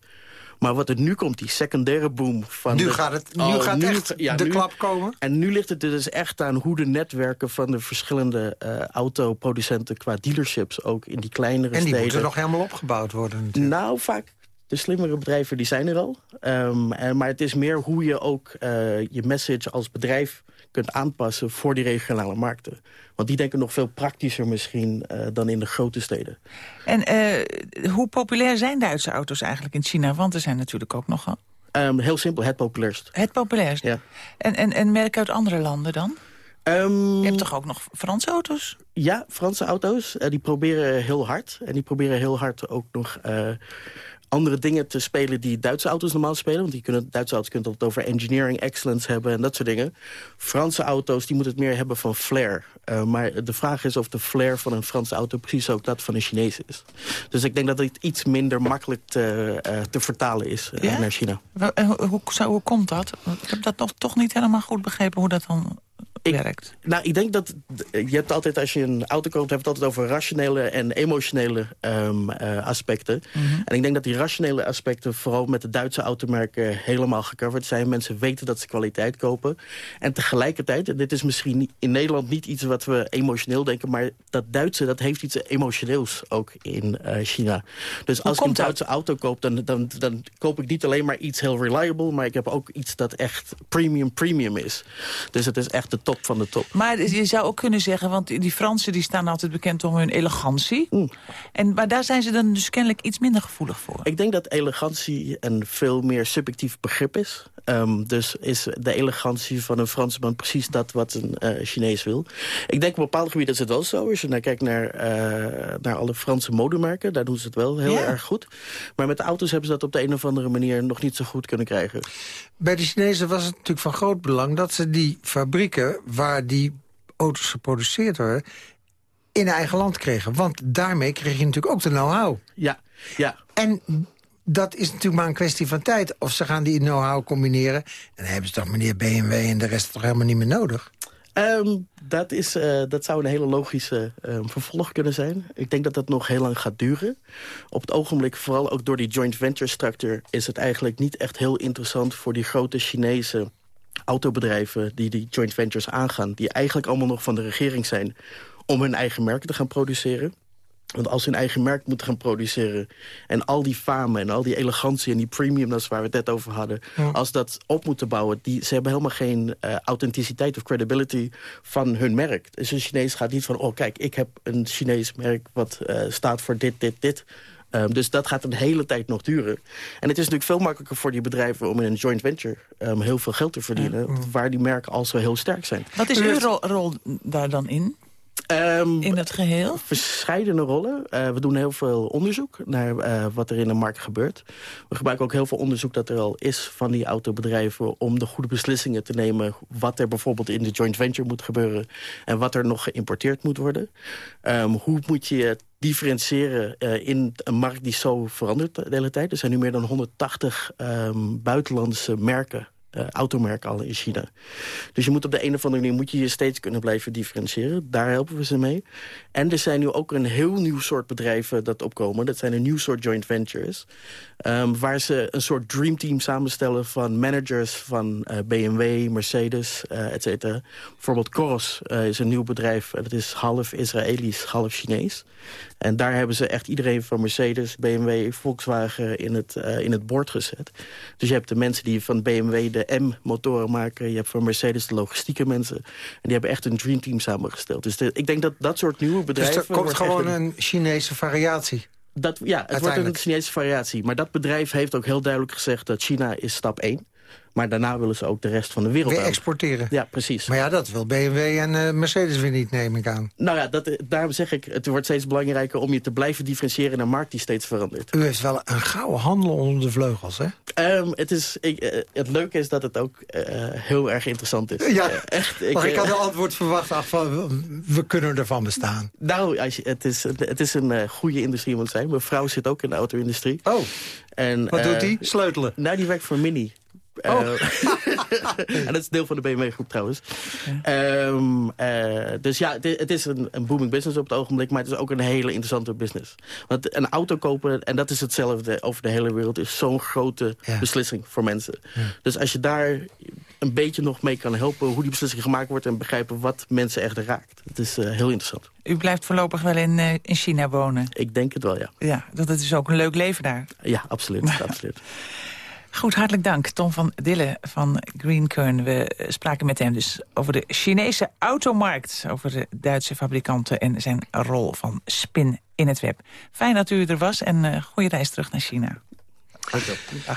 Maar wat er nu komt, die secundaire boom van... Nu de, gaat het nu oh, gaat nu, echt ja, de nu, klap komen? En nu ligt het dus echt aan hoe de netwerken van de verschillende uh, autoproducenten... qua dealerships ook in die kleinere steden... En die steden. moeten nog helemaal opgebouwd worden natuurlijk. Nou, vaak De slimmere bedrijven die zijn er al. Ehm, en, maar het is meer hoe je ook eh, je message als bedrijf kunt aanpassen voor die regionale markten. Want die denken nog veel praktischer misschien eh, dan in de grote steden. En eh, hoe populair zijn Duitse auto's eigenlijk in China? Want er zijn natuurlijk ook nog Ehm, heel simpel, het populairst. het populairst. Ja. En, en, en merken uit andere landen dan? Ehm, Je hebt toch ook nog Franse auto's? Ja, Franse auto's. eh, die proberen heel hard. En die proberen heel hard ook nog andere dingen te spelen die Duitse auto's normaal spelen. Want die kunnen, Duitse auto's kunnen het over engineering excellence hebben en dat soort dingen. Franse auto's die moeten het meer hebben van flair. Eh, maar de vraag is of de flair van een Franse auto precies ook dat van een Chinees is. Dus ik denk dat het iets minder makkelijk te, eh, te vertalen is eh, Ja? naar China. Hoe, hoe, komt dat? Ik heb dat nog, toch niet helemaal goed begrepen hoe dat dan Ik- werkt. Nou, ik denk dat je hebt altijd, als je een auto koopt, heb je het altijd over rationele en emotionele ehm, eh, aspecten. En ik denk dat die rationele aspecten vooral met de Duitse automerken helemaal gecoverd zijn. Mensen weten dat ze kwaliteit kopen. En tegelijkertijd, en dit is misschien in Nederland niet iets wat we emotioneel denken, maar dat Duitse, dat heeft iets emotioneels ook in eh, China. Dus als ik een dat? Duitse auto koop, dan, dan, dan koop ik niet alleen maar iets heel reliable, maar ik heb ook iets dat echt premium premium is. Dus het is echt de top van de top. Maar je zou ook kunnen zeggen, want die Fransen die staan altijd bekend om hun elegantie. Mm. En, maar daar zijn ze dan dus kennelijk iets minder gevoelig voor. Ik denk dat elegantie een veel meer subjectief begrip is. Ehm, dus is de elegantie van een Fransman precies dat wat een eh, Chinees wil. Ik denk op bepaalde gebieden is het wel zo. Als je naar kijkt naar, eh, naar alle Franse modemerken, daar doen ze het wel heel Ja. erg goed. Maar met de auto's hebben ze dat op de een of andere manier nog niet zo goed kunnen krijgen. Bij de Chinezen was het natuurlijk van groot belang... dat ze die fabrieken waar die auto's geproduceerd worden... in eigen land kregen. Want daarmee kreeg je natuurlijk ook de know-how. Ja, ja. En dat is natuurlijk maar een kwestie van tijd. Of ze gaan die know-how combineren. En dan hebben ze toch meneer BMW en de rest toch helemaal niet meer nodig. Ehm, dat, is, eh, dat zou een hele logische ehm, vervolg kunnen zijn. Ik denk dat dat nog heel lang gaat duren. Op het ogenblik, vooral ook door die joint venture structure... is het eigenlijk niet echt heel interessant voor die grote Chinese autobedrijven... die die joint ventures aangaan. Die eigenlijk allemaal nog van de regering zijn... om hun eigen merken te gaan produceren. Want als ze hun eigen merk moeten gaan produceren... en al die fame en al die elegantie en die premium... dat is waar we het net over hadden... als dat op moeten bouwen... Die, ze hebben helemaal geen eh, authenticiteit of credibility van hun merk. Dus een Chinees gaat niet van... oh kijk, ik heb een Chinees merk wat eh, staat voor dit, dit, dit... Ehm, dus dat gaat een hele tijd nog duren. En het is natuurlijk veel makkelijker voor die bedrijven... om in een joint venture ehm, heel veel geld te verdienen... waar die merken al zo heel sterk zijn. Wat is uw rol, rol daar dan in? Ehm, In het geheel? Verscheidene rollen. Eh, we doen heel veel onderzoek naar eh, wat er in de markt gebeurt. We gebruiken ook heel veel onderzoek dat er al is van die autobedrijven... om de goede beslissingen te nemen wat er bijvoorbeeld in de joint venture moet gebeuren... en wat er nog geïmporteerd moet worden. Ehm, hoe moet je differentiëren eh, in een markt die zo verandert de hele tijd. Er zijn nu meer dan 180 ehm, buitenlandse merken eh, automerken al in China. Dus je moet op de een of andere manier moet je je steeds kunnen blijven differentiëren. Daar helpen we ze mee. En er zijn nu ook een heel nieuw soort bedrijven dat opkomen. Dat zijn een nieuw soort joint ventures. ehm, waar ze een soort dreamteam samenstellen van managers van eh, BMW, Mercedes, eh et cetera. Bijvoorbeeld Coros is een nieuw bedrijf. Dat is half Israëlisch, half Chinees. En daar hebben ze echt iedereen van Mercedes, BMW, Volkswagen in het, in het bord gezet. Dus je hebt de mensen die van BMW de M-motoren maken. Je hebt van Mercedes de logistieke mensen. En die hebben echt een dreamteam samengesteld. Dus de- ik denk dat dat soort nieuwe Dus bedrijven... er komt gewoon een Chinese variatie. dat, ja, het wordt een. Chinese variatie. Maar dat bedrijf heeft ook heel duidelijk gezegd dat China is stap 1. Maar daarna willen ze ook de rest van de wereld Weer aan. exporteren. Ja, precies. Maar ja, dat wil BMW en eh, Mercedes weer niet, neem ik aan. Nou ja, dat, daarom zeg ik, het wordt steeds belangrijker om je te blijven differentiëren in een markt die steeds verandert. U heeft wel een gouden handel onder de vleugels, hè? Ehm, het, is, ik, eh, het leuke is dat het ook eh, heel erg interessant is. Ja, Eh, echt. maar ik eh, had een antwoord verwacht ach, van, we kunnen ervan bestaan. Nou, als je, het, is, het is een eh, goede industrie moet zijn. Mijn vrouw zit ook in de auto-industrie. Oh, En, wat eh, doet hij? Sleutelen. Nou, die werkt voor Mini. Oh. Eh, en dat is deel van de BMW-groep trouwens. Ehm, eh, dus ja, het, het is een, een booming business op het ogenblik... maar het is ook een hele interessante business. Want een auto kopen, en dat is hetzelfde over de hele wereld... is zo'n grote Ja. beslissing voor mensen. Dus als je daar een beetje nog mee kan helpen... hoe die beslissing gemaakt wordt en begrijpen wat mensen echt raakt. Het is eh, heel interessant. U blijft voorlopig wel in, eh, in China wonen. Ik denk het wel, ja. Ja, dat het is ook een leuk leven daar. Ja, absoluut. absoluut. Goed, hartelijk dank. Tom van Dille van Greenkern. We spraken met hem dus over de Chinese automarkt. Over de Duitse fabrikanten en zijn rol van spin in het web. Fijn dat u er was en uh, goede reis terug naar China.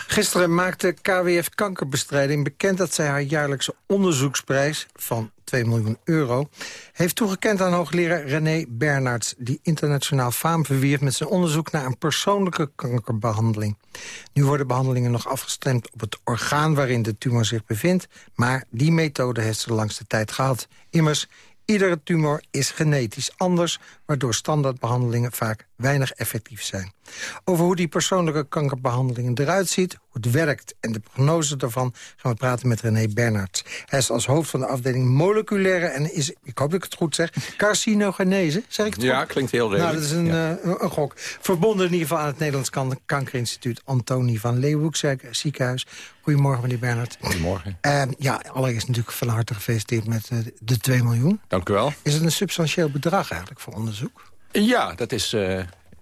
Gisteren maakte KWF Kankerbestrijding bekend dat zij haar jaarlijkse onderzoeksprijs van 2 miljoen euro heeft toegekend aan hoogleraar René Bernards... die internationaal faam verwierf met zijn onderzoek naar een persoonlijke kankerbehandeling. Nu worden behandelingen nog afgestemd op het orgaan waarin de tumor zich bevindt... maar die methode heeft ze de langste tijd gehad. Immers, Iedere tumor is genetisch anders, waardoor standaardbehandelingen vaak weinig effectief zijn. Over hoe die persoonlijke kankerbehandelingen eruit ziet, hoe het werkt en de prognose daarvan gaan we praten met René Bernards. Hij is als hoofd van de afdeling moleculaire en is, ik hoop dat ik het goed zeg, carcinogenese. Zeg ik het Ja, goed? klinkt heel redelijk. Nou, dat is een, Ja. eh, een gok. Verbonden in ieder geval aan het Nederlands Kan- Kankerinstituut Antonie van Leeuwenhoek ziekenhuis. Goedemorgen, meneer Bernhard. Goedemorgen. Eh, ja, allereerst natuurlijk van harte gefeliciteerd met eh, de 2 miljoen. Dank u wel. Is het een substantieel bedrag eigenlijk voor onderzoek? Ja, dat is eh,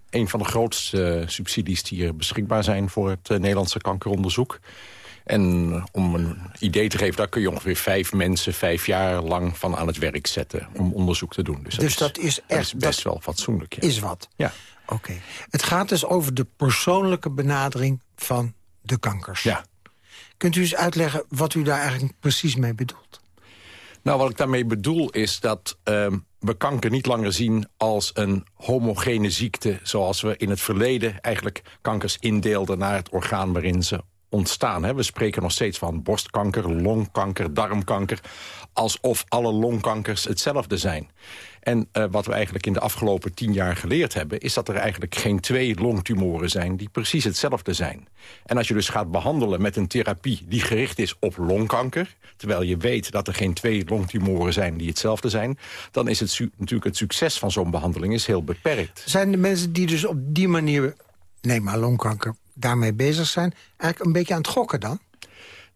een van de grootste eh, subsidies die hier beschikbaar zijn... voor het Nederlandse kankeronderzoek. En om een idee te geven, daar kun je ongeveer vijf mensen... vijf jaar lang van aan het werk zetten om onderzoek te doen. Dus, Dus dat is dat echt- is best wel fatsoenlijk. Ja. Is wat. Ja. Oké. Het gaat dus over de persoonlijke benadering van de kankers. ja. Kunt u eens uitleggen wat u daar eigenlijk precies mee bedoelt? Nou, wat ik daarmee bedoel is dat ehm, we kanker niet langer zien als een homogene ziekte... zoals we in het verleden eigenlijk kankers indeelden naar het orgaan waarin ze ontstaan. We spreken nog steeds van borstkanker, longkanker, darmkanker... alsof alle longkankers hetzelfde zijn. En eh, wat we eigenlijk in de afgelopen tien jaar geleerd hebben... is dat er eigenlijk geen twee longtumoren zijn die precies hetzelfde zijn. En als je dus gaat behandelen met een therapie die gericht is op longkanker... terwijl je weet dat er geen twee longtumoren zijn die hetzelfde zijn... dan is het natuurlijk het succes van zo'n behandeling is heel beperkt. Zijn de mensen die dus op die manier, neem maar longkanker, daarmee bezig zijn... eigenlijk een beetje aan het gokken dan?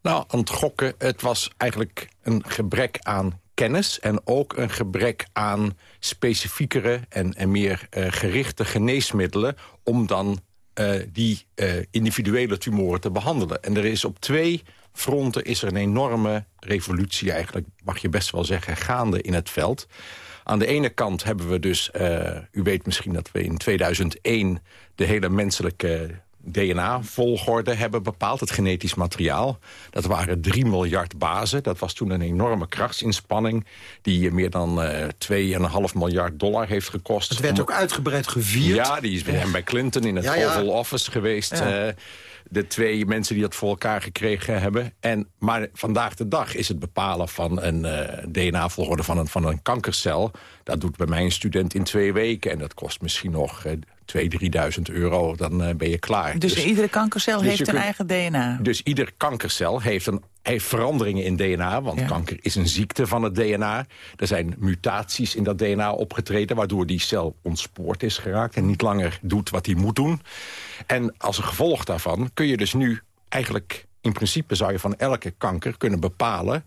Nou, aan het gokken, het was eigenlijk een gebrek aan kennis... en ook een gebrek aan specifiekere en, en meer eh, gerichte geneesmiddelen... om dan eh, die eh, individuele tumoren te behandelen. En er is op twee fronten is er een enorme revolutie... eigenlijk mag je best wel zeggen, gaande in het veld... Aan de ene kant hebben we dus, u weet misschien dat we in 2001... de hele menselijke DNA-volgorde hebben bepaald, het genetisch materiaal. Dat waren 3 miljard bazen. Dat was toen een enorme krachtsinspanning... die meer dan eh 2,5 miljard dollar heeft gekost. Het werd ook uitgebreid gevierd. ja, die is bij, bij Clinton in het Ja, ja. Oval Office geweest. Ja. eh, de twee mensen die dat voor elkaar gekregen hebben. En, maar vandaag de dag is het bepalen van een eh, DNA-volgorde van een, van een kankercel... dat doet bij mij een student in twee weken. En dat kost misschien nog 2.000, 3.000 euro. Dan eh, ben je klaar. Dus, iedere kankercel dus heeft een kunt- eigen DNA. Dus ieder kankercel heeft, een, heeft veranderingen in DNA. Want Ja. kanker is een ziekte van het DNA. Er zijn mutaties in dat DNA opgetreden... waardoor die cel ontspoord is geraakt... en niet langer doet wat hij moet doen. En als een gevolg daarvan kun je dus nu eigenlijk... in principe zou je van elke kanker kunnen bepalen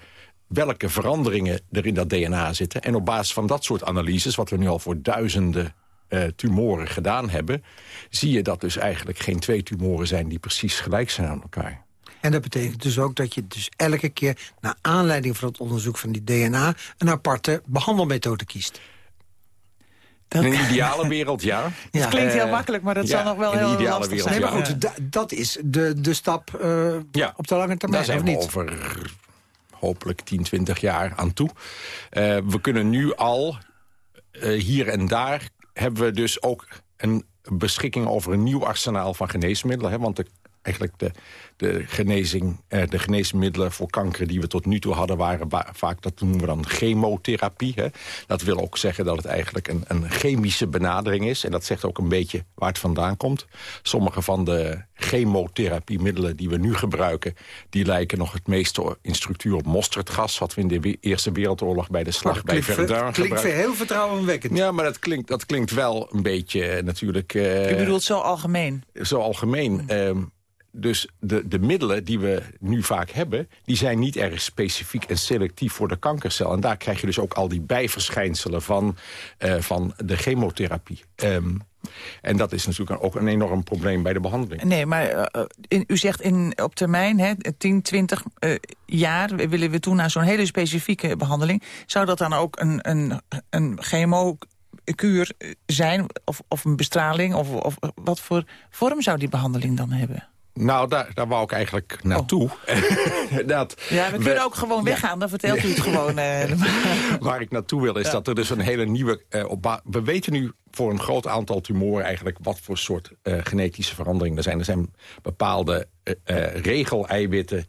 welke veranderingen er in dat DNA zitten. En op basis van dat soort analyses, wat we nu al voor duizenden eh, tumoren gedaan hebben... zie je dat dus eigenlijk geen twee tumoren zijn die precies gelijk zijn aan elkaar. En dat betekent dus ook dat je dus elke keer... naar aanleiding van het onderzoek van die DNA... een aparte behandelmethode kiest. In een ideale wereld, ja. Ja. dat klinkt heel Eh, makkelijk, maar dat ja, zal nog wel in de heel ideale lastig wereld, zijn. Nee, maar ja. goed, da- dat is de, de stap eh, Ja. op de lange termijn, Daar of zijn we niet? over hopelijk 10, 20 jaar aan toe. Eh, we kunnen nu al, eh, hier en daar, hebben we dus ook een beschikking over een nieuw arsenaal van geneesmiddelen. Hè, want de, eigenlijk de, de, genezing, eh, de geneesmiddelen voor kanker die we tot nu toe hadden... waren vaak, dat noemen we dan chemotherapie. Hè. Dat wil ook zeggen dat het eigenlijk een, een chemische benadering is. En dat zegt ook een beetje waar het vandaan komt. Sommige van de chemotherapiemiddelen die we nu gebruiken... die lijken nog het meeste in structuur op mosterdgas... wat we in de Eerste Wereldoorlog bij de slag Dat bij klinkt, Verdun ver- klinkt gebruikten. heel vertrouwenwekkend. Ja, maar dat klinkt, dat klinkt wel een beetje eh, natuurlijk... eh, U bedoelt zo algemeen. zo algemeen. Ehm, dus de, de middelen die we nu vaak hebben... die zijn niet erg specifiek en selectief voor de kankercel. En daar krijg je dus ook al die bijverschijnselen van, eh, van de chemotherapie. Ehm, en dat is natuurlijk ook een enorm probleem bij de behandeling. Nee, maar eh, in, u zegt in, op termijn, hè, 10, 20 eh, jaar... willen we toen naar zo'n hele specifieke behandeling. Zou dat dan ook een, een, een chemokuur zijn? Of, of een bestraling? Of, of wat voor vorm zou die behandeling dan hebben? Nou, daar, daar wou ik eigenlijk naartoe. dat Ja, we kunnen ook gewoon weggaan, dan vertelt u het gewoon. eh, Waar ik naartoe wil is dat er dus een hele nieuwe... eh, op we weten nu voor een groot aantal tumoren eigenlijk... wat voor soort eh, genetische veranderingen er zijn. Er zijn bepaalde regeleiwitten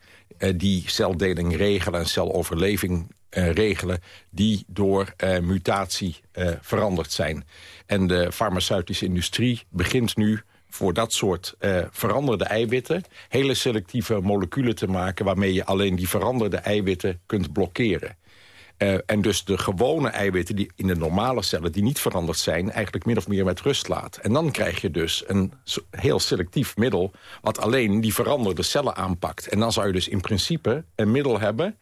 die celdeling regelen... en celoverleving regelen... die door mutatie veranderd zijn. En de farmaceutische industrie begint nu voor dat soort eh, veranderde eiwitten... hele selectieve moleculen te maken... waarmee je alleen die veranderde eiwitten kunt blokkeren. Eh, en dus de gewone eiwitten die in de normale cellen... die niet veranderd zijn, eigenlijk min of meer met rust laat. En dan krijg je dus een heel selectief middel... wat alleen die veranderde cellen aanpakt. En dan zou je dus in principe een middel hebben...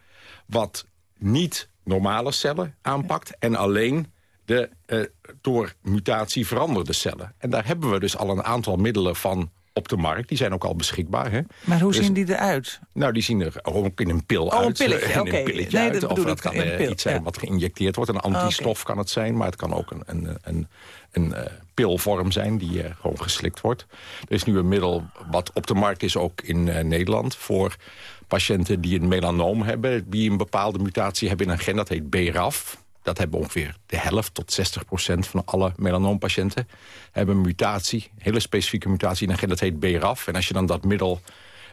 wat niet normale cellen aanpakt... en alleen de eh, door mutatie veranderde cellen. En daar hebben we dus al een aantal middelen van op de markt. Die zijn ook al beschikbaar. Hè? maar hoe Dus- zien die eruit? nou, die zien er ook in een pil Oh, een uit. pilletje, in oké. een pilletje Nee, uit. dat of dat kan een eh, pil, iets zijn ja. wat geïnjecteerd wordt. Een antistof kan het zijn, maar het kan ook een, een, een, een eh, pilvorm zijn die eh, gewoon geslikt wordt. Er is nu een middel wat op de markt is ook in eh, Nederland... voor patiënten die een melanoom hebben... die een bepaalde mutatie hebben in een gen, dat heet BRAF... Dat hebben ongeveer de helft tot 60 procent van alle melanoompatiënten. Hebben een mutatie, een hele specifieke mutatie gen, dat heet BRAF. En als je dan dat middel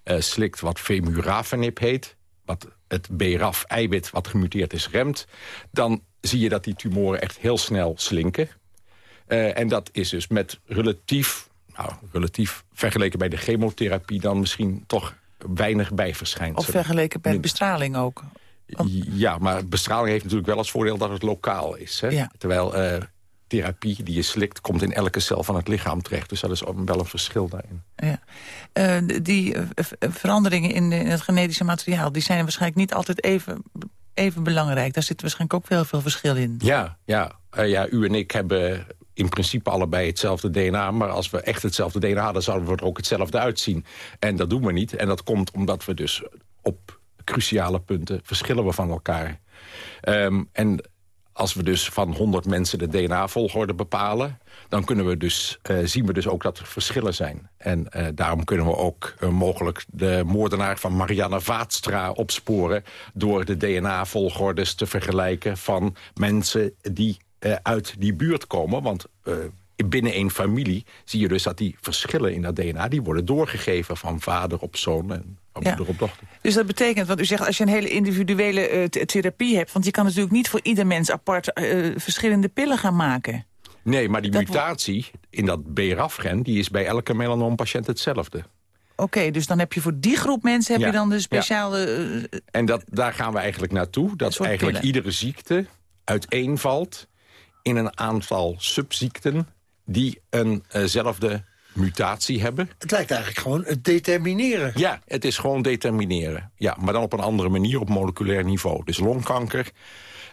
eh, slikt wat femurafenib heet... wat het BRAF-eiwit wat gemuteerd is remt... dan zie je dat die tumoren echt heel snel slinken. Eh, en dat is dus met relatief, nou, relatief vergeleken bij de chemotherapie... dan misschien toch weinig bijverschijnselen. Of vergeleken met Min- bestraling ook? Ja, maar bestraling heeft natuurlijk wel als voordeel dat het lokaal is. Hè? Ja. Terwijl eh, therapie die je slikt komt in elke cel van het lichaam terecht. Dus dat is wel een verschil daarin. Ja. Eh, die eh, veranderingen in, in het genetische materiaal... die zijn waarschijnlijk niet altijd even, even belangrijk. Daar zit waarschijnlijk ook heel veel verschil in. Ja, ja, ja, u en ik hebben in principe allebei hetzelfde DNA. Maar als we echt hetzelfde DNA hadden, zouden we er ook hetzelfde uitzien. En dat doen we niet. En dat komt omdat we dus op cruciale punten verschillen we van elkaar. Ehm, en als we dus van 100 mensen de DNA-volgorde bepalen... dan kunnen we dus, eh, zien we dus ook dat er verschillen zijn. En eh, daarom kunnen we ook eh, mogelijk de moordenaar van Marianne Vaatstra opsporen... door de DNA-volgordes te vergelijken van mensen die uit die buurt komen. Want binnen één familie zie je dus dat die verschillen in dat DNA... die worden doorgegeven van vader op zoon en Ja. Dus dat betekent, want u zegt als je een hele individuele eh, th- therapie hebt... want je kan natuurlijk niet voor ieder mens apart eh, verschillende pillen gaan maken. Nee, maar die Dat mutatie in dat BRAF-gen... die is bij elke melanoompatiënt hetzelfde. Oké, dus dan heb je voor die groep mensen heb Ja. je dan de speciale... eh, En dat, daar gaan we eigenlijk naartoe. Dat eigenlijk pillen. iedere ziekte uiteenvalt in een aantal subziekten... die eenzelfde mutatie hebben. Het lijkt eigenlijk gewoon het determineren. Ja, het is gewoon determineren. Ja, maar dan op een andere manier, op moleculair niveau. Dus longkanker,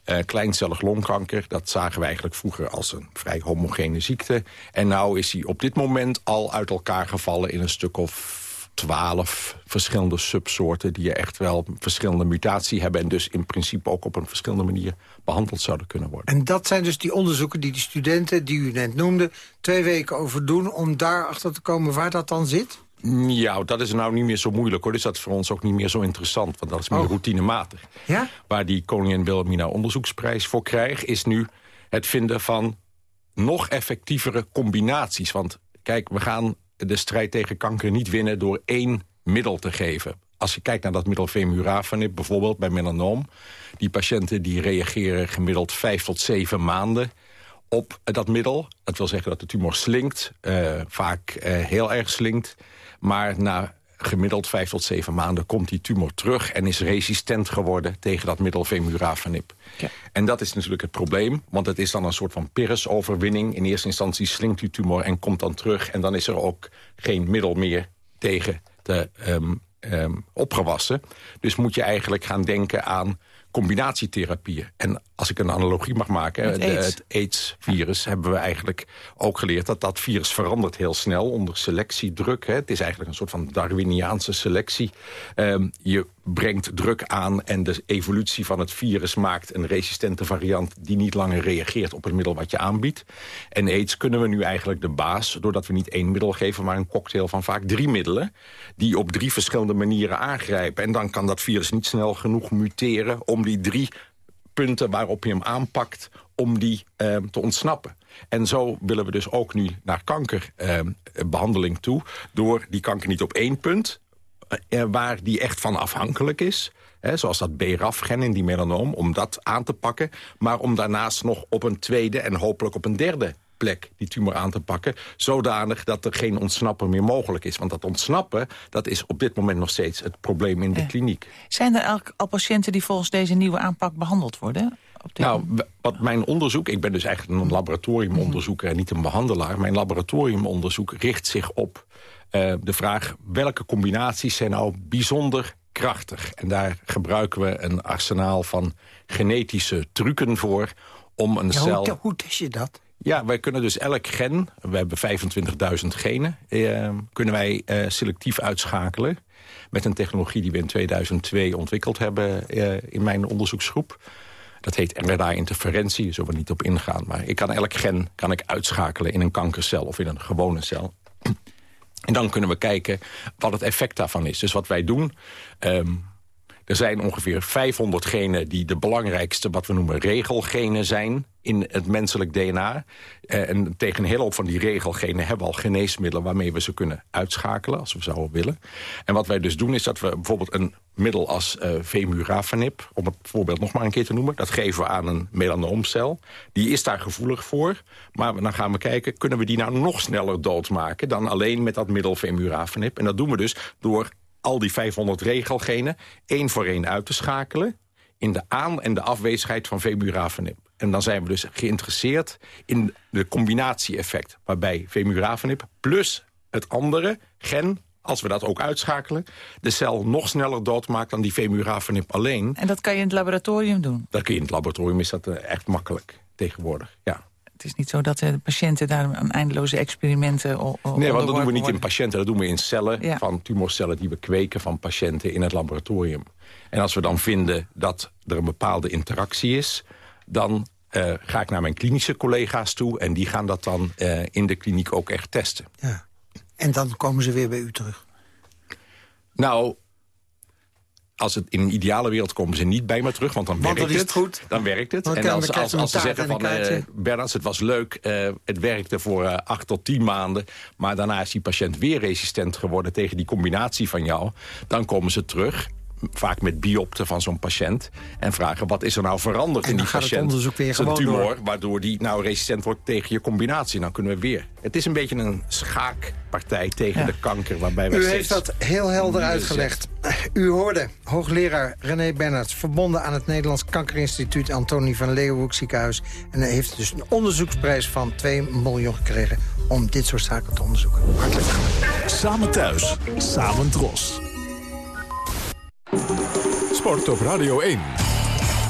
eh, kleincellig longkanker... dat zagen we eigenlijk vroeger als een vrij homogene ziekte. En nou is die op dit moment al uit elkaar gevallen... in een stuk of twaalf verschillende subsoorten... die echt wel verschillende mutatie hebben... en dus in principe ook op een verschillende manier behandeld zouden kunnen worden. En dat zijn dus die onderzoeken die die studenten, die u net noemde... twee weken over doen om daarachter te komen waar dat dan zit? Ja, dat is nou niet meer zo moeilijk hoor. Dus dat is voor ons ook niet meer zo interessant. Want dat is meer Oh. routinematig. Ja? Waar die koningin Wilhelmina onderzoeksprijs voor krijgt... is nu het vinden van nog effectievere combinaties. Want kijk, we gaan de strijd tegen kanker niet winnen... door één middel te geven. Als je kijkt naar dat middel femurafenib, bijvoorbeeld bij melanoom... die patiënten die reageren gemiddeld vijf tot zeven maanden op dat middel. Dat wil zeggen dat de tumor slinkt, eh, vaak eh, heel erg slinkt. Maar na gemiddeld vijf tot zeven maanden komt die tumor terug... en is resistent geworden tegen dat middel femurafenib. Ja. En dat is natuurlijk het probleem, want het is dan een soort van Pyrrhus-overwinning. In eerste instantie slinkt die tumor en komt dan terug... en dan is er ook geen middel meer tegen te ehm, ehm, opgewassen. Dus moet je eigenlijk gaan denken aan combinatietherapieën. En als ik een analogie mag maken, de- AIDS. het AIDS-virus hebben we eigenlijk ook geleerd... dat dat virus verandert heel snel onder selectiedruk. Hè. Het is eigenlijk een soort van Darwiniaanse selectie. Ehm, je brengt druk aan en de evolutie van het virus maakt een resistente variant... die niet langer reageert op het middel wat je aanbiedt. En AIDS kunnen we nu eigenlijk de baas... doordat we niet één middel geven, maar een cocktail van vaak drie middelen... die op drie verschillende manieren aangrijpen. En dan kan dat virus niet snel genoeg muteren... om die drie punten waarop je hem aanpakt om die eh, te ontsnappen. En zo willen we dus ook nu naar kankerbehandeling toe... door die kanker niet op één punt, waar die echt van afhankelijk is... Hè, zoals dat BRAF-gen in die melanoom, om dat aan te pakken... maar om daarnaast nog op een tweede en hopelijk op een derde plek die tumor aan te pakken... zodanig dat er geen ontsnappen meer mogelijk is. Want dat ontsnappen, dat is op dit moment nog steeds het probleem in de Ja. kliniek. Zijn er al, al patiënten die volgens deze nieuwe aanpak behandeld worden? Nou, wat mijn onderzoek... Ik ben dus eigenlijk een laboratoriumonderzoeker en niet een behandelaar. Mijn laboratoriumonderzoek richt zich op eh, de vraag... welke combinaties zijn nou bijzonder krachtig? En daar gebruiken we een arsenaal van genetische trucken voor... om een Ja, cel... hoe, hoe test je dat? Ja, wij kunnen dus elk gen, we hebben 25.000 genen... Eh, kunnen wij eh, selectief uitschakelen met een technologie die we in 2002 ontwikkeld hebben eh, in mijn onderzoeksgroep. Dat heet RNA-interferentie, zullen we niet op ingaan. Maar ik kan elk gen kan ik uitschakelen in een kankercel of in een gewone cel. En dan kunnen we kijken wat het effect daarvan is. Dus wat wij doen... ehm, er zijn ongeveer 500 genen die de belangrijkste, wat we noemen regelgenen zijn in het menselijk DNA. Eh, en tegen een hele hoop van die regelgenen hebben we al geneesmiddelen waarmee we ze kunnen uitschakelen als we zouden willen. En wat wij dus doen is dat we bijvoorbeeld een middel als eh vemurafenib, om het voorbeeld nog maar een keer te noemen, dat geven we aan een melanoomcel. Die is daar gevoelig voor, maar dan gaan we kijken, kunnen we die nou nog sneller doodmaken dan alleen met dat middel vemurafenib? En dat doen we dus door al die 500 regelgenen één voor één uit te schakelen... in de aan- en de afwezigheid van vemurafenib. En dan zijn we dus geïnteresseerd in de combinatie-effect... waarbij vemurafenib plus het andere gen, als we dat ook uitschakelen... de cel nog sneller doodmaakt dan die vemurafenib alleen. En dat kan je in het laboratorium doen. Dat kun je in het laboratorium, is dat eh, echt makkelijk tegenwoordig, ja. Het is niet zo dat de patiënten daar aan eindeloze experimenten Nee, want dat doen we niet in patiënten. Dat doen we in cellen Ja. van tumorcellen die we kweken van patiënten in het laboratorium. En als we dan vinden dat er een bepaalde interactie is... dan eh, ga ik naar mijn klinische collega's toe... en die gaan dat dan eh, in de kliniek ook echt testen. Ja. En dan komen ze weer bij u terug. Nou, als het in een ideale wereld komen ze niet bij me terug, want dan Want werkt is het. het goed. Dan werkt het. En als, als, ze zeggen en van. Bernards, het was leuk, eh, het werkte voor eh, acht tot tien maanden, maar daarna is die patiënt weer resistent geworden tegen die combinatie van jou, dan komen ze terug vaak met biopten van zo'n patiënt... en vragen wat is er nou veranderd En in die gaat het patiënt. onderzoek weer Zijn gewoon tumor, door. waardoor die nou resistent wordt tegen je combinatie. Dan kunnen we weer. Het is een beetje een schaakpartij tegen Ja. de kanker... waarbij we U heeft dat heel helder uitgelegd. U hoorde hoogleraar René Bernards... verbonden aan het Nederlands Kankerinstituut... Antonie van Leeuwenhoek ziekenhuis. En hij heeft dus een onderzoeksprijs van 2 miljoen gekregen... om dit soort zaken te onderzoeken. Hartelijk dank. Samen thuis, samen dros. Sport op Radio 1.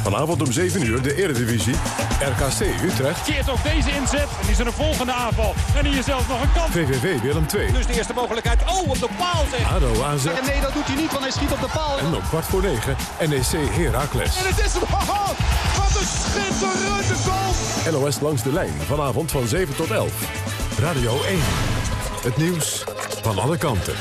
Vanavond om 7 uur de Eredivisie. RKC Utrecht. Keert ook deze inzet. En is er een volgende aanval. En hier zelfs nog een kans. VVV Willem 2. Dus de eerste mogelijkheid. Oh, op de paal zeg. ADO AZ. nee, dat doet hij niet, want hij schiet op de paal. En om kwart voor 9 NEC Heracles. En het is hem. Haha, wat een schitterende goal. LOS langs de lijn. Vanavond van 7 tot 11. Radio 1. Het nieuws van alle kanten.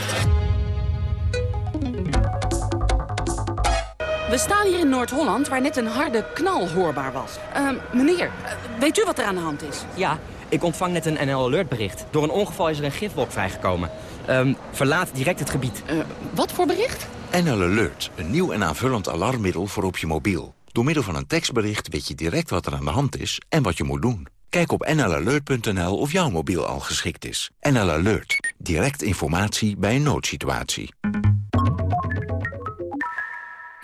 We staan hier in Noord-Holland waar net een harde knal hoorbaar was. Ehm, meneer, eh, weet u wat er aan de hand is? Ja, ik ontvang net een NL Alert bericht. Door een ongeval is er een gifwolk vrijgekomen. Ehm, verlaat direct het gebied. Eh, wat voor bericht? NL Alert, een nieuw en aanvullend alarmmiddel voor op je mobiel. Door middel van een tekstbericht weet je direct wat er aan de hand is en wat je moet doen. Kijk op nlalert.nl of jouw mobiel al geschikt is. NL Alert, direct informatie bij een noodsituatie.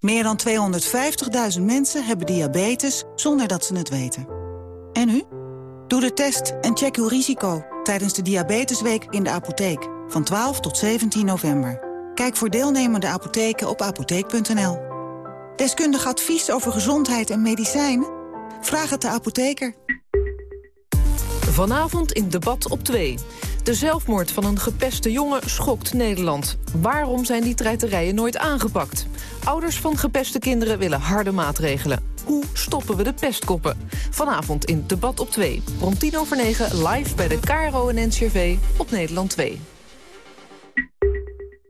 Meer dan 250.000 mensen hebben diabetes zonder dat ze het weten. En u? Doe de test en check uw risico tijdens de Diabetesweek in de apotheek van 12 tot 17 november. Kijk voor deelnemende apotheken op apotheek.nl. Deskundig advies over gezondheid en medicijnen? Vraag het de apotheker. Vanavond in debat op 2. De zelfmoord van een gepeste jongen schokt Nederland. Waarom zijn die treiterijen nooit aangepakt? Ouders van gepeste kinderen willen harde maatregelen. Hoe stoppen we de pestkoppen? Vanavond in debat op 2. Rond 10 over 9 live bij de KRO en NCRV op Nederland 2.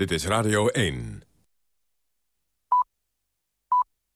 Dit is Radio 1.